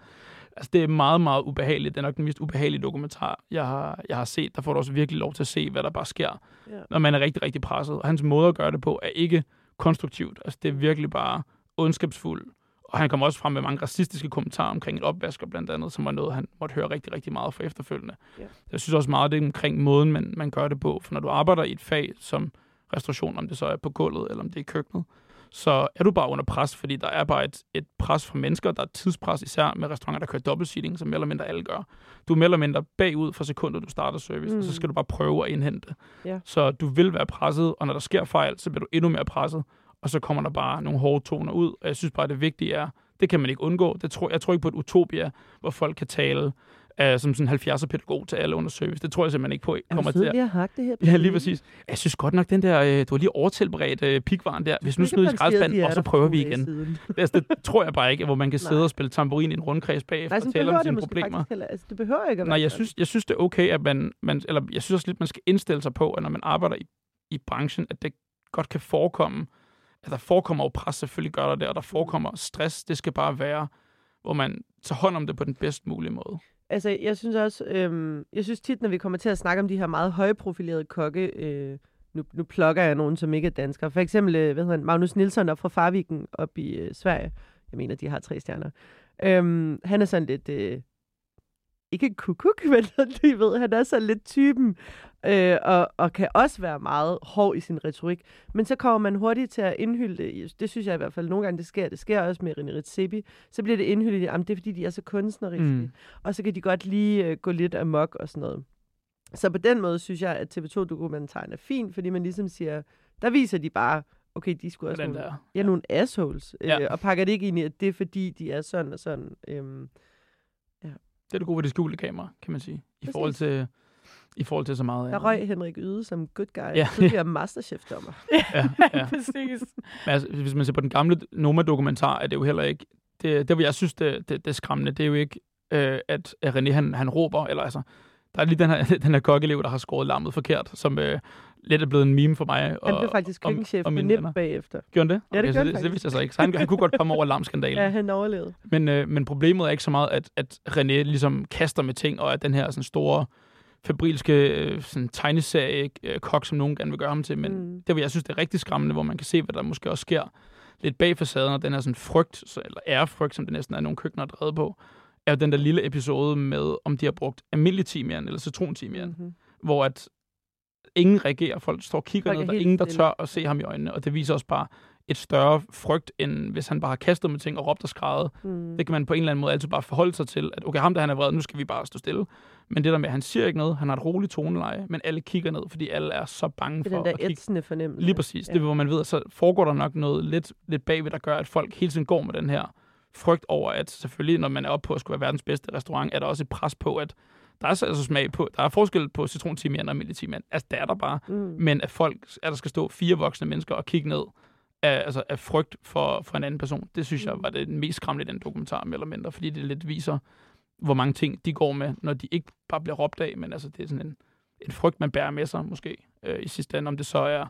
Altså, det er meget, meget ubehageligt. Det er nok den mest ubehagelige dokumentar, jeg har, jeg har set. Der får du også virkelig lov til at se, hvad der bare sker, Ja. når man er rigtig, rigtig presset. Og hans måde at gøre det på er ikke konstruktivt. Altså, det er virkelig bare ondskabsfuld. Og han kommer også frem med mange racistiske kommentarer omkring et opvasker, blandt andet, som var noget, han måtte høre rigtig, rigtig meget for efterfølgende. Ja. Jeg synes også meget, det er omkring måden, man, man gør det på. For når du arbejder i et fag som restauration, om det så er på gulvet, eller om det er i køkkenet, så er du bare under pres, fordi der er bare et, et pres fra mennesker. Der er tidspres, især med restauranter, der kører dobbeltseating, som mere eller mindre alle gør. Du er mere eller mindre bagud fra sekundet, du starter service, mm. og så Mm. skal du bare prøve at indhente. Ja. Så du vil være presset, og når der sker fejl, så bliver du endnu mere presset, og så kommer der bare nogle hårde toner ud. Og jeg synes bare, det vigtige er, det kan man ikke undgå. Det tror, jeg tror ikke på et utopia, hvor folk kan tale uh, som sådan en 70'er pædagog til alle under service. Det tror jeg simpelthen ikke på Er kommer til at... lige hakke det her? Ja, lige præcis. Jeg synes godt nok, den der, øh, du har lige overtilberedt øh, pikvaren der. Hvis nu smider i skraldespanden, og så prøver vi igen. Altså, det tror jeg bare ikke, hvor man kan sidde og spille tamburin i en rundkreds bagefter Nej, og tale om sine problemer. heller. Altså, det behøver ikke at Nej, jeg synes, jeg synes, det er okay, at man, man, eller jeg synes også lidt, man skal indstille sig på, at når man arbejder i, i branchen, at det godt kan forekomme, at der forekommer jo pres, selvfølgelig gør der det, og der forekommer stress. Det skal bare være, hvor man tager hånd om det på den bedst mulige måde. Altså, jeg synes også, øhm, jeg synes tit, når vi kommer til at snakke om de her meget højprofilerede kokke, øh, nu, nu plukker jeg nogen, som ikke er danskere. For eksempel, øh, hvad hedder han, Magnus Nielsen op fra Farviken op i øh, Sverige. Jeg mener, de har tre stjerner. Øhm, han er sådan lidt, øh, ikke kukuk, men de ved, han er sådan lidt typen, øh, og, og kan også være meget hård i sin retorik. Men så kommer man hurtigt til at indhylde det. Det synes jeg i hvert fald nogle gange, det sker. Det sker også med René Redzepi. Så bliver det indhyldet at det er fordi, de er så kunstneriske. Mm. Og så kan de godt lige øh, gå lidt amok og sådan noget. Så på den måde synes jeg, at TV2-dokumentaren er fin, fordi man ligesom siger, der viser de bare, okay, de skulle også nogle, der. ja, nogle assholes, øh, Ja. og pakker det ikke ind i, at det er fordi, de er sådan og sådan. Øhm, Det er det gode ved det skjulte kamera, kan man sige. I Præcis. forhold til, i forhold til så meget der andet. røg Henrik Yde som good guy, Ja. tidligere Masterchef-dommer. Ja, ja. Præcis. Men altså, hvis man ser på den gamle Noma-dokumentar, er det jo heller ikke... Det, det hvor jeg synes, det, det, det er skræmmende, det er jo ikke, øh, at, René han, han råber, eller altså... Der er lige den her, den her kokkelev, der har skåret lammet forkert, som øh, lidt er blevet en meme for mig. Han og, blev faktisk køkkenchef og NIP bagefter. Gjorde han det? Ja, det så gjorde det, han det vidste jeg så ikke. Så han, han kunne godt komme over lamskandalen. Ja, han overlevede. Men, øh, men problemet er ikke så meget, at, at René ligesom kaster med ting, og at den her sådan store, febrilske øh, sådan, tegneserie-kok, som nogen gerne vil gøre ham til. Men Mm. det, jeg synes, det er rigtig skræmmende, hvor man kan se, hvad der måske også sker lidt bag facaden, og den her sådan frygt, eller ærefrygt, som det næsten er, nogle køkkener er drevet på, er jo den der lille episode med, om de har brugt almindelig timian eller citrontimian, mm. Mm-hmm. hvor at ingen reagerer, folk står og kigger Folk ned, er der er ingen, der tør at se ham i øjnene, og det viser også bare et større frygt, end hvis han bare har kastet med ting og råbt og skrevet. Mm. Det kan man på en eller anden måde altid bare forholde sig til, at okay, ham der han er vred, nu skal vi bare stå stille. Men det der med, at han siger ikke noget, han har et roligt toneleje, men alle kigger ned, fordi alle er så bange Det er for den der at kigge. fornemmelse. Lige præcis. Ja. Det hvor man ved, at så foregår der nok noget lidt, lidt bagved, der gør, at folk hele tiden går med den her frygt over, at selvfølgelig, når man er oppe på at skulle være verdens bedste restaurant, er der også et pres på, at der er altså smag på, der er forskel på citrontimian og almindelig timian. Altså, det er der bare. Mm. Men at folk, at der skal stå fire voksne mennesker og kigge ned af, altså af frygt for, for en anden person, det synes jeg var det mest skræmmende i den dokumentar, mere eller mindre, fordi det lidt viser, hvor mange ting de går med, når de ikke bare bliver råbt af, men altså det er sådan en, en frygt, man bærer med sig måske øh, i sidste ende, om det så er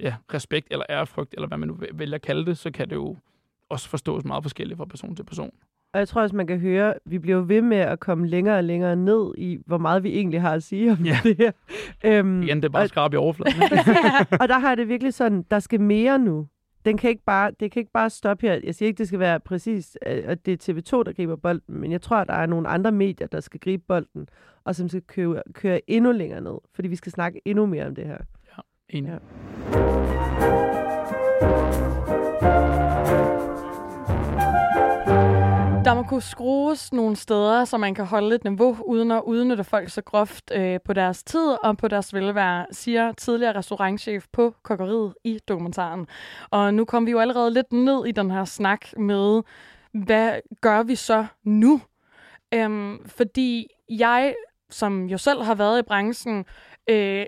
ja, respekt eller ærefrygt, eller hvad man nu vælger at kalde det, så kan det jo også forstås meget forskelligt fra person til person. Og jeg tror også, man kan høre, at vi bliver ved med at komme længere og længere ned i, hvor meget vi egentlig har at sige om Ja. det her. Øhm, Igen, det er bare og, skrab i overfladen. og der har det virkelig sådan, der skal mere nu. Den kan ikke bare, det kan ikke bare stoppe her. Jeg siger ikke, det skal være præcis, øh, at det er TV2, der griber bolden, men jeg tror, at der er nogle andre medier, der skal gribe bolden, og som skal køre, køre endnu længere ned, fordi vi skal snakke endnu mere om det her. Enig. Ja. Der må kunne skrues nogle steder, så man kan holde et niveau, uden at udnytte folk så groft øh, på deres tid og på deres velvære, siger tidligere restaurantchef på kokkeriet i dokumentaren. Og nu kom vi jo allerede lidt ned i den her snak med, hvad gør vi så nu? Øhm, fordi jeg, som jo selv har været i branchen, øh,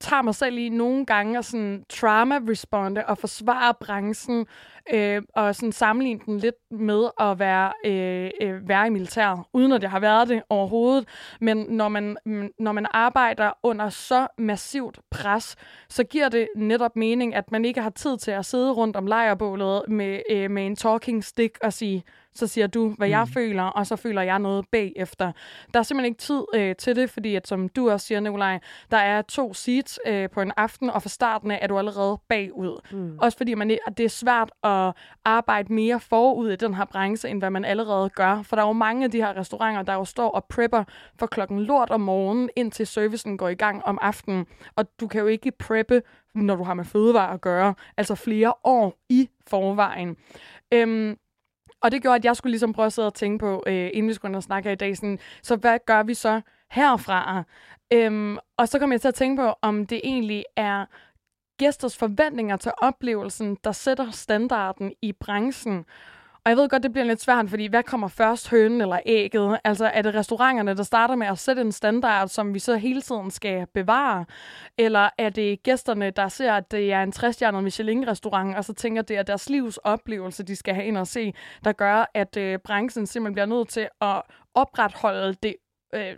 tager mig selv i nogle gange og sådan trauma-responde og forsvare branchen øh, og sådan sammenligne den lidt med at være, øh, øh, være i militæret, uden at jeg har været det overhovedet. Men når man, mm, når man arbejder under så massivt pres, så giver det netop mening, at man ikke har tid til at sidde rundt om lejrbålet med, øh, med en talking stick og sige, så siger du, hvad jeg Mm. føler, og så føler jeg noget bagefter. Der er simpelthen ikke tid øh, til det, fordi at, som du også siger, Nikolaj, der er to seats øh, på en aften, og fra starten af er du allerede bagud. Mm. Også fordi man, at det er svært at arbejde mere forud i den her branche, end hvad man allerede gør. For der er jo mange af de her restauranter, der jo står og prepper for klokken lort om morgenen, indtil servicen går i gang om aftenen. Og du kan jo ikke preppe, når du har med fødevarer at gøre, altså flere år i forvejen. Øhm, og det gjorde, at jeg skulle ligesom prøve at sidde og tænke på, øh, inden vi skulle og snakke her i dag, sådan, så hvad gør vi så herfra? Øhm, og så kom jeg til at tænke på, om det egentlig er gæsters forventninger til oplevelsen, der sætter standarden i branchen. Og jeg ved godt, det bliver lidt svært, fordi hvad kommer først, hønen eller ægget? Altså er det restauranterne, der starter med at sætte en standard, som vi så hele tiden skal bevare? Eller er det gæsterne, der ser, at det er en 60 Michelin-restaurant, og så tænker, det at deres livs oplevelse, de skal have ind og se, der gør, at øh, branchen simpelthen bliver nødt til at opretholde det øh,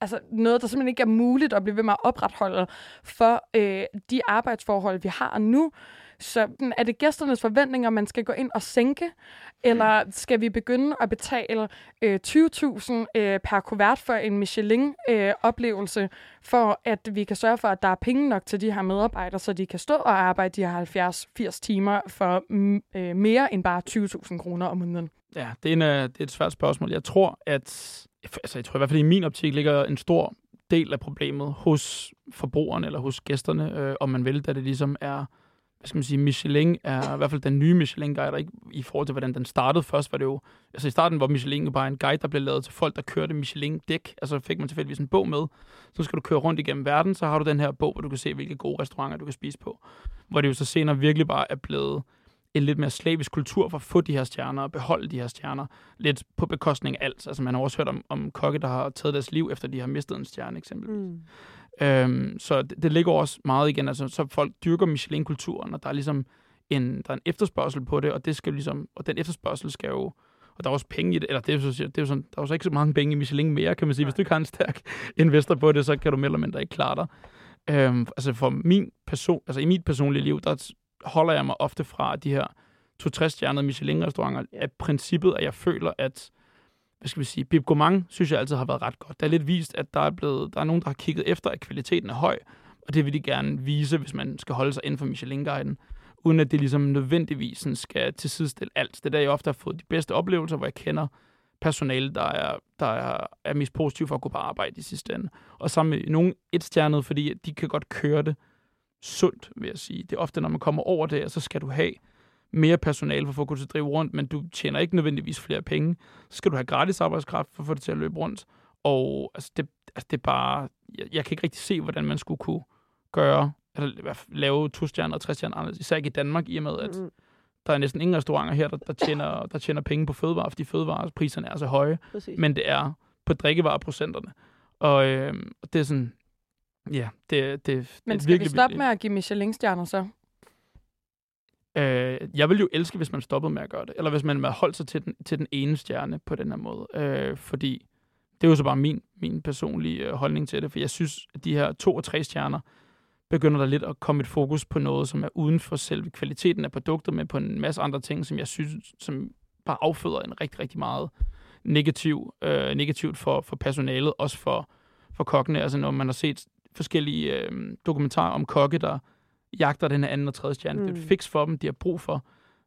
altså noget, der simpelthen ikke er muligt at blive ved med at opretholde for øh, de arbejdsforhold, vi har nu. Så mm, er det gæsternes forventninger, man skal gå ind og sænke, eller skal vi begynde at betale øh, 20.000 øh, per kuvert for en Michelin-oplevelse, for at vi kan sørge for, at der er penge nok til de her medarbejdere, så de kan stå og arbejde de her 70-80 timer for mm, øh, mere end bare 20.000 kroner om måneden? Ja, det er, en, øh, det er et svært spørgsmål. Jeg tror, at altså, jeg tror i hvert fald i min optik ligger en stor del af problemet hos forbrugerne eller hos gæsterne, øh, om man vil, da det ligesom er, hvad skal man sige, Michelin er i hvert fald den nye Michelin-guide, ikke i forhold til, hvordan den startede. Først var det jo, altså i starten var Michelin jo bare en guide, der blev lavet til folk, der kørte Michelin-dæk. Altså fik man tilfældigvis en bog med, så skal du køre rundt igennem verden, så har du den her bog, hvor du kan se, hvilke gode restauranter du kan spise på. Hvor det jo så senere virkelig bare er blevet en lidt mere slavisk kultur for at få de her stjerner og beholde de her stjerner lidt på bekostning af alt. Altså man har også hørt om, om kokke, der har taget deres liv, efter de har mistet en stjerne eksempelvis. Mm. Øhm, så det, det ligger også meget igen, altså så folk dyrker Michelin-kulturen, og der er ligesom en, der er en efterspørgsel på det, og det skal ligesom, og den efterspørgsel skal jo, og der er også penge i det, eller det er det er jo sådan, der er jo så ikke så mange penge i Michelin mere, kan man sige. Hvis du ikke har en stærk investor på det, så kan du mere eller mindre ikke klare dig. Øhm, altså for min person, altså i mit personlige liv, der holder jeg mig ofte fra de her to-tres stjernede Michelin-restauranter af princippet, at jeg føler, at hvad skal vi sige, Bib Gourmand synes jeg altid har været ret godt. Det er lidt vist, at der er, blevet, der er nogen, der har kigget efter, at kvaliteten er høj, og det vil de gerne vise, hvis man skal holde sig inden for Michelin-guiden, uden at det ligesom nødvendigvis sådan skal til sidestille alt. Det er der, jeg ofte har fået de bedste oplevelser, hvor jeg kender personale, der er, der er, er mest positiv for at gå på arbejde i sidste ende. Og sammen med nogen et stjernet, fordi de kan godt køre det sundt, vil jeg sige. Det er ofte, når man kommer over det, så skal du have mere personale for at få kunne drive rundt, men du tjener ikke nødvendigvis flere penge. Så skal du have gratis arbejdskraft for at få det til at løbe rundt. Og altså, det, altså, det er bare... Jeg, jeg kan ikke rigtig se, hvordan man skulle kunne gøre, eller lave to stjerner og tre stjerner anderledes, især ikke i Danmark, i og med, at Mm, der er næsten ingen restauranter her, der, der, tjener, der tjender penge på fødevarer, fordi fødevarepriserne er så høje præcis. men det er på drikkevareprocenterne. Og øh, det er sådan, ja, det, det, Men det er skal vi virkelig, stoppe virkelig- med at give Michelin-stjerner så? Øh, jeg vil jo elske, hvis man stoppede med at gøre det. Eller hvis man holdt sig til den, til den ene stjerne på den her måde. Øh, fordi det er jo så bare min, min personlige øh, holdning til det. For jeg synes, at de her to og tre stjerner begynder der lidt at komme et fokus på noget, som er uden for selve kvaliteten af produktet, men på en masse andre ting, som jeg synes, som bare afføder en rigtig, rigtig meget negativ, øh, negativt for, for personalet, også for, for kokkene. Altså når man har set forskellige øh, dokumentarer om kokke, der jagter den her anden og tredje stjerne. Mm. Det er et Mm. fix for dem, de har brug for.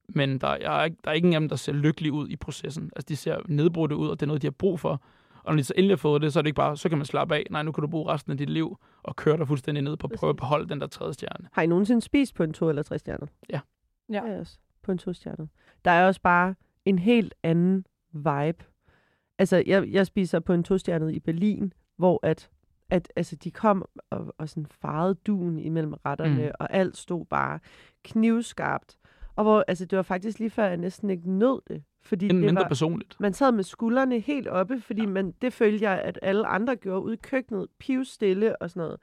Men der, jeg er, ikke- der er ikke ingen af dem, der ser lykkelige ud i processen. Altså, de ser nedbrudte ud, og det er noget, de har brug for. Og når de så endelig har fået det, så er det ikke bare, så kan man slappe af. Nej, nu kan du bruge resten af dit liv og køre dig fuldstændig ned på at prøve at beholde den der tredje stjerne. Har I nogensinde spist på en to eller tre stjerner? Ja. Ja. Jeg også. På en to stjerner. Der er også bare en helt anden vibe. Altså, jeg, jeg spiser på en to i Berlin, hvor at, at altså, de kom og, og sådan farede duen imellem retterne, Mm. og alt stod bare knivskarpt. Og hvor, altså, det var faktisk lige før, jeg næsten ikke nød det. Fordi det mindre var, personligt. man sad med skuldrene helt oppe, fordi ja. man, det følte jeg, at alle andre gjorde ude i køkkenet, pivstille og sådan noget.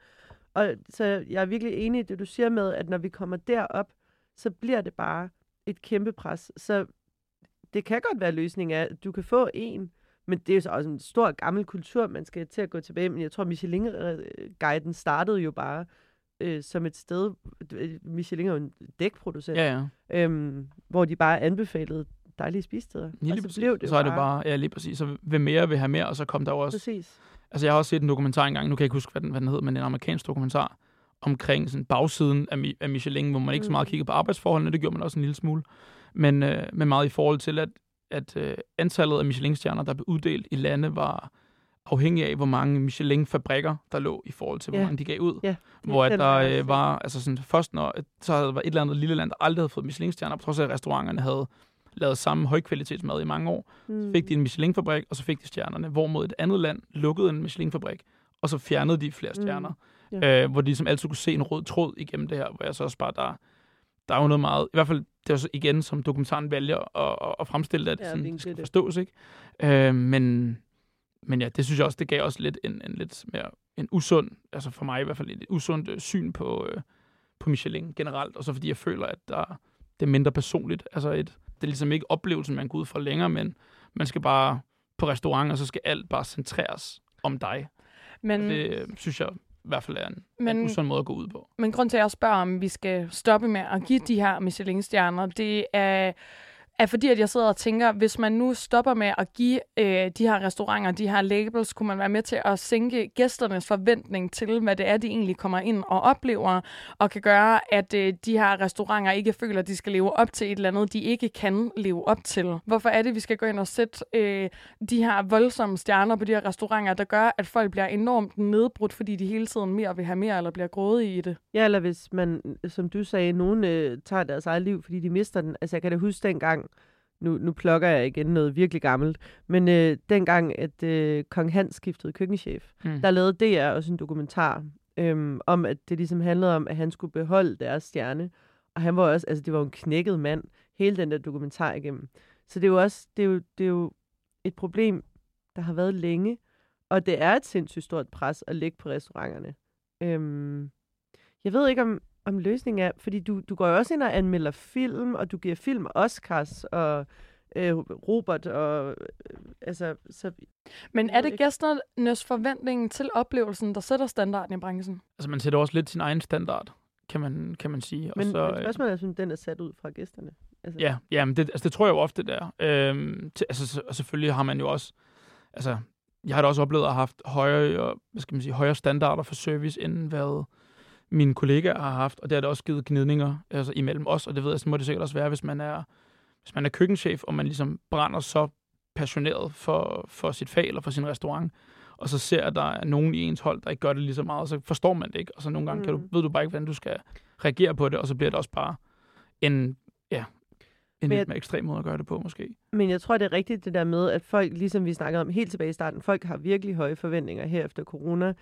Og så jeg er virkelig enig i det, du siger med, at når vi kommer derop, så bliver det bare et kæmpe pres. Så det kan godt være løsningen af, at du kan få en, men det er jo så også en stor gammel kultur, man skal til at gå tilbage. Men jeg tror, Michelin-guiden startede jo bare øh, som et sted, Michelin er jo en dækproducent, Ja, ja. øhm, hvor de bare anbefalede dejlige spisesteder. Lige og så præcis. blev det så er det bare, ja, lige præcis. Så vil mere, vil have mere, og så kom der også Præcis. Altså, jeg har også set en dokumentar engang, nu kan jeg ikke huske, hvad den, hvad den hed, men en amerikansk dokumentar omkring sådan bagsiden af, af Michelin, hvor man ikke så meget Mm. kigger på arbejdsforholdene, det gjorde man også en lille smule, men, øh, men meget i forhold til, at, at øh, antallet af Michelin-stjerner, der blev uddelt i lande, var afhængig af, hvor mange Michelin-fabrikker, der lå i forhold til, hvor Ja. mange de gav ud. Ja, hvor at der øh, var, altså sådan, først når, så havde der været et eller andet lille land, der aldrig havde fået Michelin-stjerner, på trods af, at restauranterne havde lavet samme højkvalitetsmad i mange år, Mm. så fik de en Michelin-fabrik, og så fik de stjernerne. Hvorimod et andet land lukkede en Michelin-fabrik, og så fjernede de flere Mm. stjerner. Ja. Ja. Øh, hvor de ligesom altid kunne se en rød tråd igennem det her, hvor jeg så også bare, der, der er jo noget meget, i hvert fald, det er så igen, som dokumentaren vælger at, at, fremstille det, at Ja, sådan, det skal forstås, ikke? Øh, men, men ja, det synes jeg også, det gav også lidt en, en lidt mere, en usund, altså for mig i hvert fald, et usundt øh, syn på, øh, på Michelin generelt, og så fordi jeg føler, at der, det er mindre personligt, altså et, det er ligesom ikke oplevelsen, man går ud fra længere, men man skal bare på restauranter, så skal alt bare centreres om dig. Men, Mm. Det øh, synes jeg i hvert fald er en, men, en usund måde at gå ud på. men grund til, at jeg spørger, om vi skal stoppe med at give de her Michelin-stjerner, det er, er fordi, at jeg sidder og tænker, hvis man nu stopper med at give øh, de her restauranter, de her labels, kunne man være med til at sænke gæsternes forventning til, hvad det er, de egentlig kommer ind og oplever, og kan gøre, at øh, de her restauranter ikke føler, at de skal leve op til et eller andet, de ikke kan leve op til. Hvorfor er det, vi skal gå ind og sætte øh, de her voldsomme stjerner på de her restauranter, der gør, at folk bliver enormt nedbrudt, fordi de hele tiden mere vil have mere, eller bliver grådige i det? Ja, eller hvis man, som du sagde, nogen øh, tager deres eget liv, fordi de mister den. Altså, jeg kan da huske dengang, nu, nu plukker jeg igen noget virkelig gammelt, men øh, dengang, at øh, Kong Hans skiftede køkkenchef, Mm. der lavede DR også en dokumentar øhm, om, at det ligesom handlede om, at han skulle beholde deres stjerne. Og han var også, altså det var jo en knækket mand, hele den der dokumentar igennem. Så det er jo også, det er jo, det er jo et problem, der har været længe, og det er et sindssygt stort pres at lægge på restauranterne. Øhm, jeg ved ikke, om, om løsningen er, fordi du, du går jo også ind og anmelder film, og du giver film Oscars, og øh, Robert, og øh, altså, så Men er det gæsternes forventning til oplevelsen, der sætter standarden i branchen? Altså, man sætter også lidt sin egen standard, kan man, kan man sige. Men, og så, men øh, spørgsmålet er, om den er sat ud fra gæsterne. Altså, Ja, ja men det, altså, det tror jeg jo ofte, det er. Øhm, til, altså, så- og selvfølgelig har man jo også... Altså, jeg har da også oplevet at have haft højere, hvad skal man sige, højere standarder for service, end hvad mine kollegaer har haft, og det har det også givet gnidninger altså, imellem os, og det ved jeg, så må det sikkert også være, hvis man er, hvis man er køkkenchef, og man ligesom brænder så passioneret for, for sit fag eller for sin restaurant, og så ser, at der er nogen i ens hold, der ikke gør det lige så meget, så forstår man det ikke, og så nogle gange mm. kan du, Mm. ved du bare ikke, hvordan du skal reagere på det, og så bliver det også bare en, ja, en Men lidt jeg- mere ekstrem måde at gøre det på, måske. Men jeg tror, det er rigtigt det der med, at folk, ligesom vi snakkede om helt tilbage i starten, folk har virkelig høje forventninger her efter corona.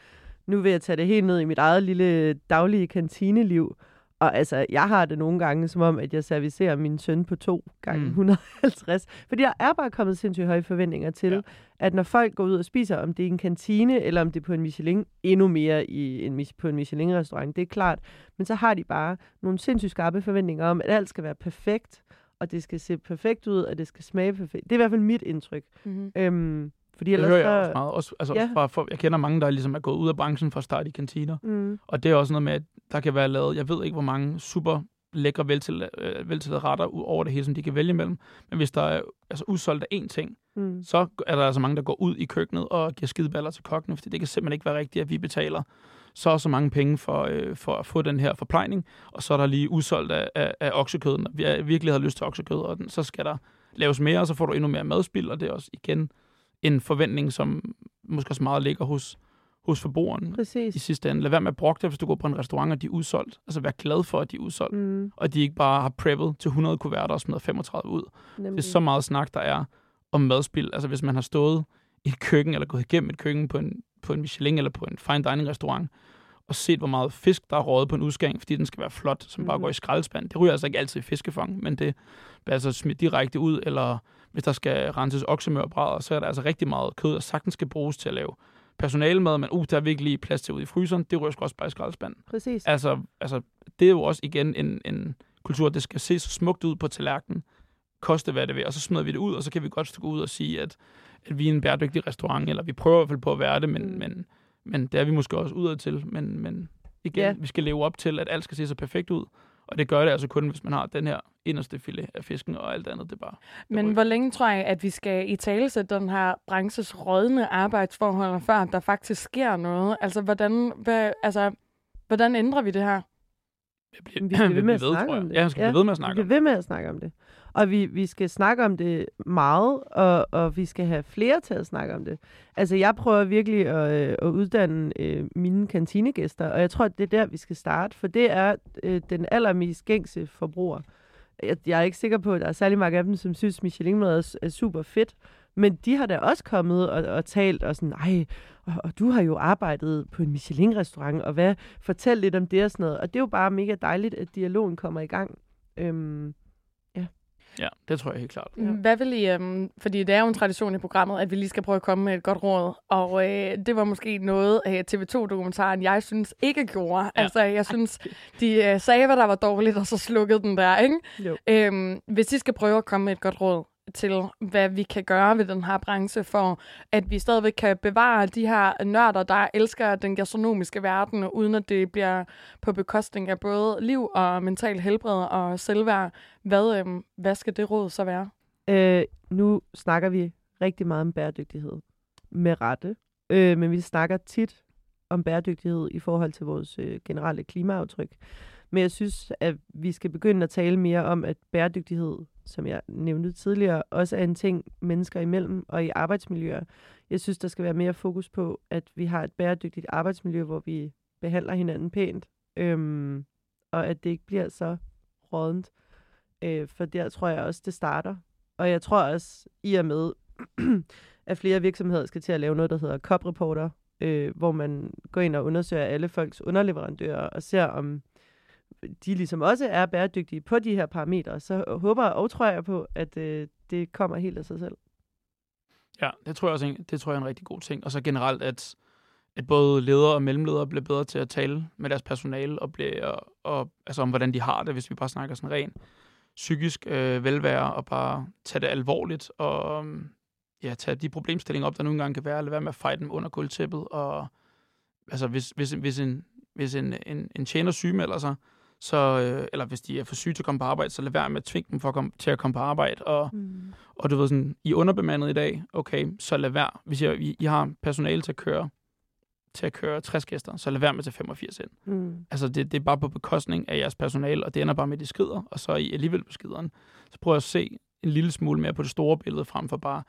Nu vil jeg tage det helt ned i mit eget lille daglige kantineliv. Og altså, jeg har det nogle gange som om, at jeg servicerer min søn på to gange Mm. 150. Fordi der er bare kommet sindssygt høje forventninger til, Ja. at når folk går ud og spiser, om det er en kantine, eller om det er på en Michelin, endnu mere i en, på en Michelin-restaurant, det er klart. Men så har de bare nogle sindssygt skarpe forventninger om, at alt skal være perfekt, og det skal se perfekt ud, og det skal smage perfekt. Det er i hvert fald mit indtryk. Mm-hmm. Øhm, fordi Det ellers hører så... jeg også meget. Også, altså, Ja. fra, for, jeg kender mange, der ligesom er gået ud af branchen for at starte i kantiner. Mm, Og det er også noget med, at der kan være lavet, jeg ved ikke, hvor mange super lækre veltil, øh, retter ud over det hele, som de kan vælge imellem. Men hvis der er altså, udsolgt af én ting, mm, så er der altså mange, der går ud i køkkenet og giver skideballer til kokkene, fordi det kan simpelthen ikke være rigtigt, at vi betaler så og så mange penge for, øh, for at få den her forplejning, og så er der lige udsolgt af, af, af oksekød, når vi virkelig har lyst til oksekød, og den, så skal der laves mere, og så får du endnu mere madspild, og det er også igen en forventning, som måske også meget ligger hos, hos forbrugeren præcis. i sidste ende. Lad være med at brokke dig, hvis du går på en restaurant, og de er udsolgt. Altså vær glad for, at de er udsolgt, mm. Mm, og de ikke bare har preppet til 100 kuverter og smider 35 ud. nemlig. Det er så meget snak, der er om madspild. Altså hvis man har stået i et køkken, eller gået igennem et køkken på en, på en Michelin eller på en fine dining restaurant, og set, hvor meget fisk, der er røget på en udskæring, fordi den skal være flot, som bare Mhm. går i skraldespand. Det ryger altså ikke altid i fiskefang, men det bliver altså smidt direkte ud, eller hvis der skal renses oksemørbrædder, så er der altså rigtig meget kød, der sagtens skal bruges til at lave personalemad, men uh, der er virkelig lige plads til ude i fryseren. Det ryger også bare i skraldespanden. Præcis. Altså, altså, det er jo også igen en, en kultur, det skal se så smukt ud på tallerkenen, koste hvad det vil, og så smider vi det ud, og så kan vi godt gå ud og sige, at, at vi er en bæredygtig restaurant, eller vi prøver i hvert fald på at være det, men, Mm. men, men det er vi måske også udad til, men, men igen, ja. vi skal leve op til, at alt skal se så perfekt ud, og det gør det altså kun, hvis man har den her inderste filet af fisken, og alt andet, det bare... Men ryger. hvor længe tror jeg, at vi skal i tale sætte den her branches rådne arbejdsforhold, før der faktisk sker noget? Altså, hvordan, hvad, altså, hvordan ændrer vi det her? Bliver, Vi bliver ved med at tror snakke om det. Ja, jeg skal Ja, blive ved med at Vi snakke bliver om ved med at snakke om det. Og vi, vi skal snakke om det meget, og, og vi skal have flere til at snakke om det. Altså, jeg prøver virkelig at, øh, at uddanne øh, mine kantinegæster, og jeg tror, at det er der, vi skal starte, for det er øh, den allermest gængse forbruger. Jeg, jeg er ikke sikker på, at der er særlig mange af dem, som synes, Michelin-mad er, er super fedt, men de har da også kommet og, og talt og sådan, ej, og, og du har jo arbejdet på en Michelin-restaurant, og hvad, fortæl lidt om det og sådan noget. Og det er jo bare mega dejligt, at dialogen kommer i gang. Øhm, Ja, det tror jeg helt klart. Ja. Hvad vil I, um, fordi det er jo en tradition i programmet, at vi lige skal prøve at komme med et godt råd, og øh, det var måske noget af TV2-dokumentaren, jeg synes ikke gjorde. Ja. Ja. Altså, jeg synes, de øh, sagde, hvad der var dårligt, og så slukkede den der, ikke? jo. Øhm, hvis I skal prøve at komme med et godt råd til, hvad vi kan gøre ved den her branche, for at vi stadigvæk kan bevare de her nørder, der elsker den gastronomiske verden, uden at det bliver på bekostning af både liv og mental helbred og selvværd. Hvad, øhm, hvad skal det råd så være? Øh, nu snakker vi rigtig meget om bæredygtighed. Med rette. Øh, men vi snakker tit om bæredygtighed i forhold til vores øh, generelle klimaaftryk. Men jeg synes, at vi skal begynde at tale mere om, at bæredygtighed, som jeg nævnte tidligere, også er en ting mennesker imellem og i arbejdsmiljøer. Jeg synes, der skal være mere fokus på, at vi har et bæredygtigt arbejdsmiljø, hvor vi behandler hinanden pænt, øhm, og at det ikke bliver så rådent. Øh, for der tror jeg også, det starter. Og jeg tror også, i og med, at flere virksomheder skal til at lave noget, der hedder COP-reporter, øh, hvor man går ind og undersøger alle folks underleverandører og ser, om de ligesom også er bæredygtige på de her parametre, så håber og tror jeg på, at øh, det kommer helt af sig selv. Ja, det tror jeg også det tror jeg er en rigtig god ting. Og så generelt, at, at både ledere og mellemledere bliver bedre til at tale med deres personale og, bliver, og, og altså om, hvordan de har det, hvis vi bare snakker sådan ren psykisk øh, velvære, og bare tage det alvorligt, og øhm, ja, tage de problemstillinger op, der nogle gange kan være, eller være med at fight dem under gulvtæppet, og altså hvis, hvis, hvis en, hvis en, en, en tjener sygemelder sig, så, øh, eller hvis de er for syge til at komme på arbejde, så lad være med at tvinge dem for at komme, til at komme på arbejde, og Mm. og du ved sådan, I er underbemandet i dag, okay, så lad være. Hvis jeg, I, I har personale til at køre til at køre 60 gæster, så lad være med til 85 ind. Mm. Altså, det, det er bare på bekostning af jeres personale, og det ender bare med, at de skrider, og så er I alligevel på skideren. Så prøv at se en lille smule mere på det store billede, frem for bare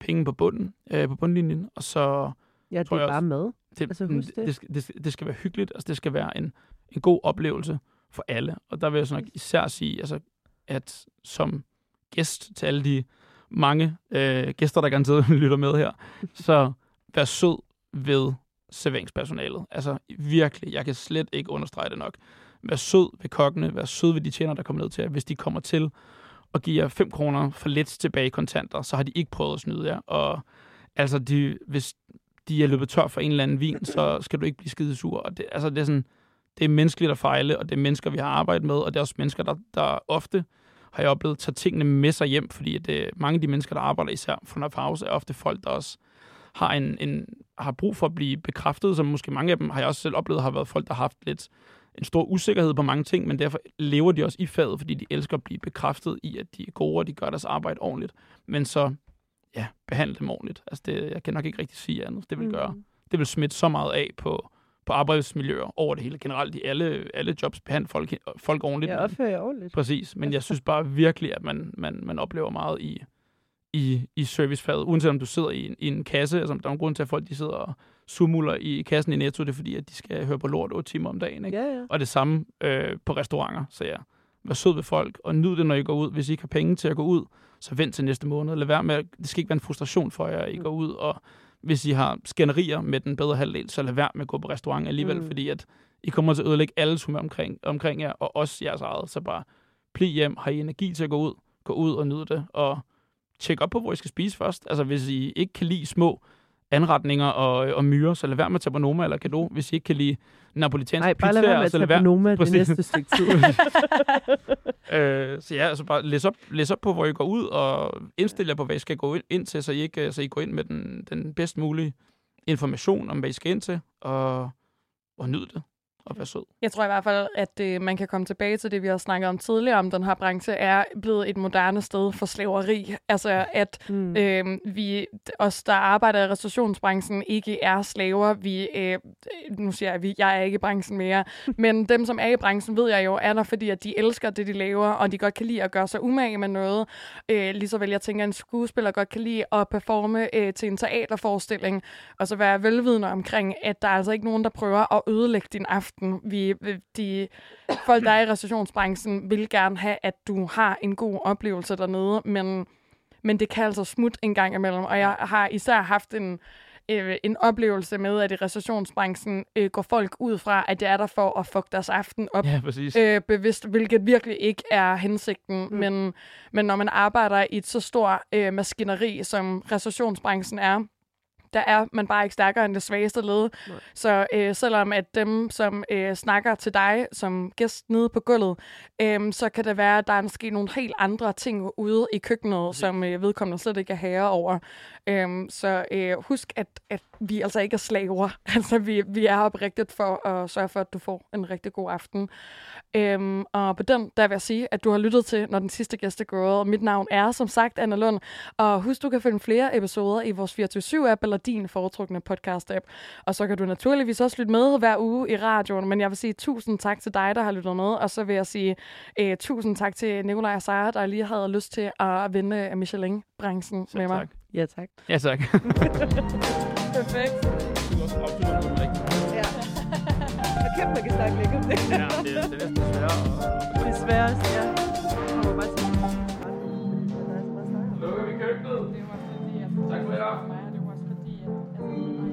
penge på bunden, øh, på bundlinjen, og så Ja, det er bare også. med. det, Altså, det. det. Det, det skal være hyggeligt, altså det skal være en, en god oplevelse for alle. Og der vil jeg så nok især sige, altså, at som gæst til alle de mange øh, gæster, der garanteret lytter med her, så vær sød ved serveringspersonalet. Altså virkelig, jeg kan slet ikke understrege det nok. vær sød ved kokkene, vær sød ved de tjener, der kommer ned til jer. Hvis de kommer til og giver 5 kroner for lidt tilbage i kontanter, så har de ikke prøvet at snyde jer. Og altså, de, hvis de er løbet tør for en eller anden vin, så skal du ikke blive skide sur. Og det, altså, det er sådan, det er menneskeligt at fejle, og det er mennesker, vi har arbejdet med, og det er også mennesker, der, der ofte har jeg oplevet, tager tingene med sig hjem, fordi det, mange af de mennesker, der arbejder især for House, er ofte folk, der også har, en, en, har brug for at blive bekræftet, som måske mange af dem har jeg også selv oplevet, har været folk, der har haft lidt en stor usikkerhed på mange ting, men derfor lever de også i faget, fordi de elsker at blive bekræftet i, at de er gode, og de gør deres arbejde ordentligt. Men så, ja, behandle dem ordentligt. Altså det, jeg kan nok ikke rigtig sige andet. Det vil gøre. Mm. Det vil smitte så meget af på, på arbejdsmiljøer over det hele. Generelt i alle, alle jobs behandle folk, folk ordentligt. Ja, opfører jeg ordentligt. Præcis, men jeg synes bare virkelig, at man, man, man oplever meget i, i, i servicefaget, uanset om du sidder i en, i en kasse. Altså, der er en grund til, at folk de sidder og sumuler i kassen i Netto, det er fordi, at de skal høre på lort 8 timer om dagen. Ikke? Ja, ja. Og det samme øh, på restauranter. Så ja, vær sød ved folk, og nyd det, når I går ud. Hvis I ikke har penge til at gå ud, så vent til næste måned. Lad være med, det skal ikke være en frustration for jer, at I mm. går ud, og hvis I har skænderier med den bedre halvdel, så lad være med at gå på restaurant alligevel, mm. fordi at I kommer til at ødelægge alles humør omkring, omkring jer, og også jeres eget. Så bare bliv hjem, har I energi til at gå ud, gå ud og nyde det, og tjek op på, hvor I skal spise først. Altså, hvis I ikke kan lide små anretninger og, og myrer, så lad være med at tage Noma eller Kado, hvis I ikke kan lide napolitanske Nej, bare lad være med at tage være... Noma det næste stykke tid. øh, så ja, altså bare læs op, læs op på, hvor I går ud, og indstil jer på, hvad I skal gå ind, ind til, så I, ikke, så I går ind med den, den bedst mulige information om, hvad I skal ind til, og, og nyd det og være sød. Jeg tror i hvert fald, at øh, man kan komme tilbage til det, vi har snakket om tidligere, om den her branche er blevet et moderne sted for slaveri. Altså, at mm. øh, vi, os, der arbejder i restaurationsbranchen, ikke er slaver. Vi, øh, nu siger jeg, at jeg er ikke i branchen mere, men dem, som er i branchen, ved jeg jo, er der, fordi at de elsker det, de laver, og de godt kan lide at gøre sig umage med noget. Øh, lige så vel, jeg tænker, at en skuespiller godt kan lide at performe øh, til en teaterforestilling, og så være velvidende omkring, at der er altså ikke nogen, der prøver at ødelægge din aften aften. Vi, de folk, der er i restaurationsbranchen, vil gerne have, at du har en god oplevelse dernede, men, men det kan altså smut en gang imellem. Og jeg har især haft en, øh, en oplevelse med, at i restaurationsbranchen øh, går folk ud fra, at det er der for at fuck deres aften op ja, præcis. øh, bevidst, hvilket virkelig ikke er hensigten. Mm. Men, men når man arbejder i et så stort øh, maskineri, som restaurationsbranchen er, der er man bare ikke stærkere end det svageste led. Nej. Så øh, selvom at dem, som øh, snakker til dig som gæst nede på gulvet, øh, så kan det være, at der er måske nogle helt andre ting ude i køkkenet, okay. som øh, vedkommende slet ikke er herre over. Øh, så øh, husk, at, at vi altså ikke er slaver. altså, vi, vi er oprigtigt for at sørge for, at du får en rigtig god aften. Øhm, og på den, der vil jeg sige, at du har lyttet til, når den sidste gæst er gået. Mit navn er, som sagt, Anna Lund. Og husk, du kan finde flere episoder i vores 24-7-app eller din foretrukne podcast-app. Og så kan du naturligvis også lytte med hver uge i radioen. Men jeg vil sige tusind tak til dig, der har lyttet med. Og så vil jeg sige uh, tusind tak til Nikolaj og Sara, der lige havde lyst til at vinde Michelin-branchen med mig. Tak. Ja, tak. Ja, tak. Perfekt. Du er også afsluttet på den Ja. Og kæft, man kan snakke lækker om det. ja, det, er, det er næsten sværere. Det er sværere, ja. Jeg bare sige. Lukker vi køkkenet? Det var fordi. Tak for i aften. Det var også fordi.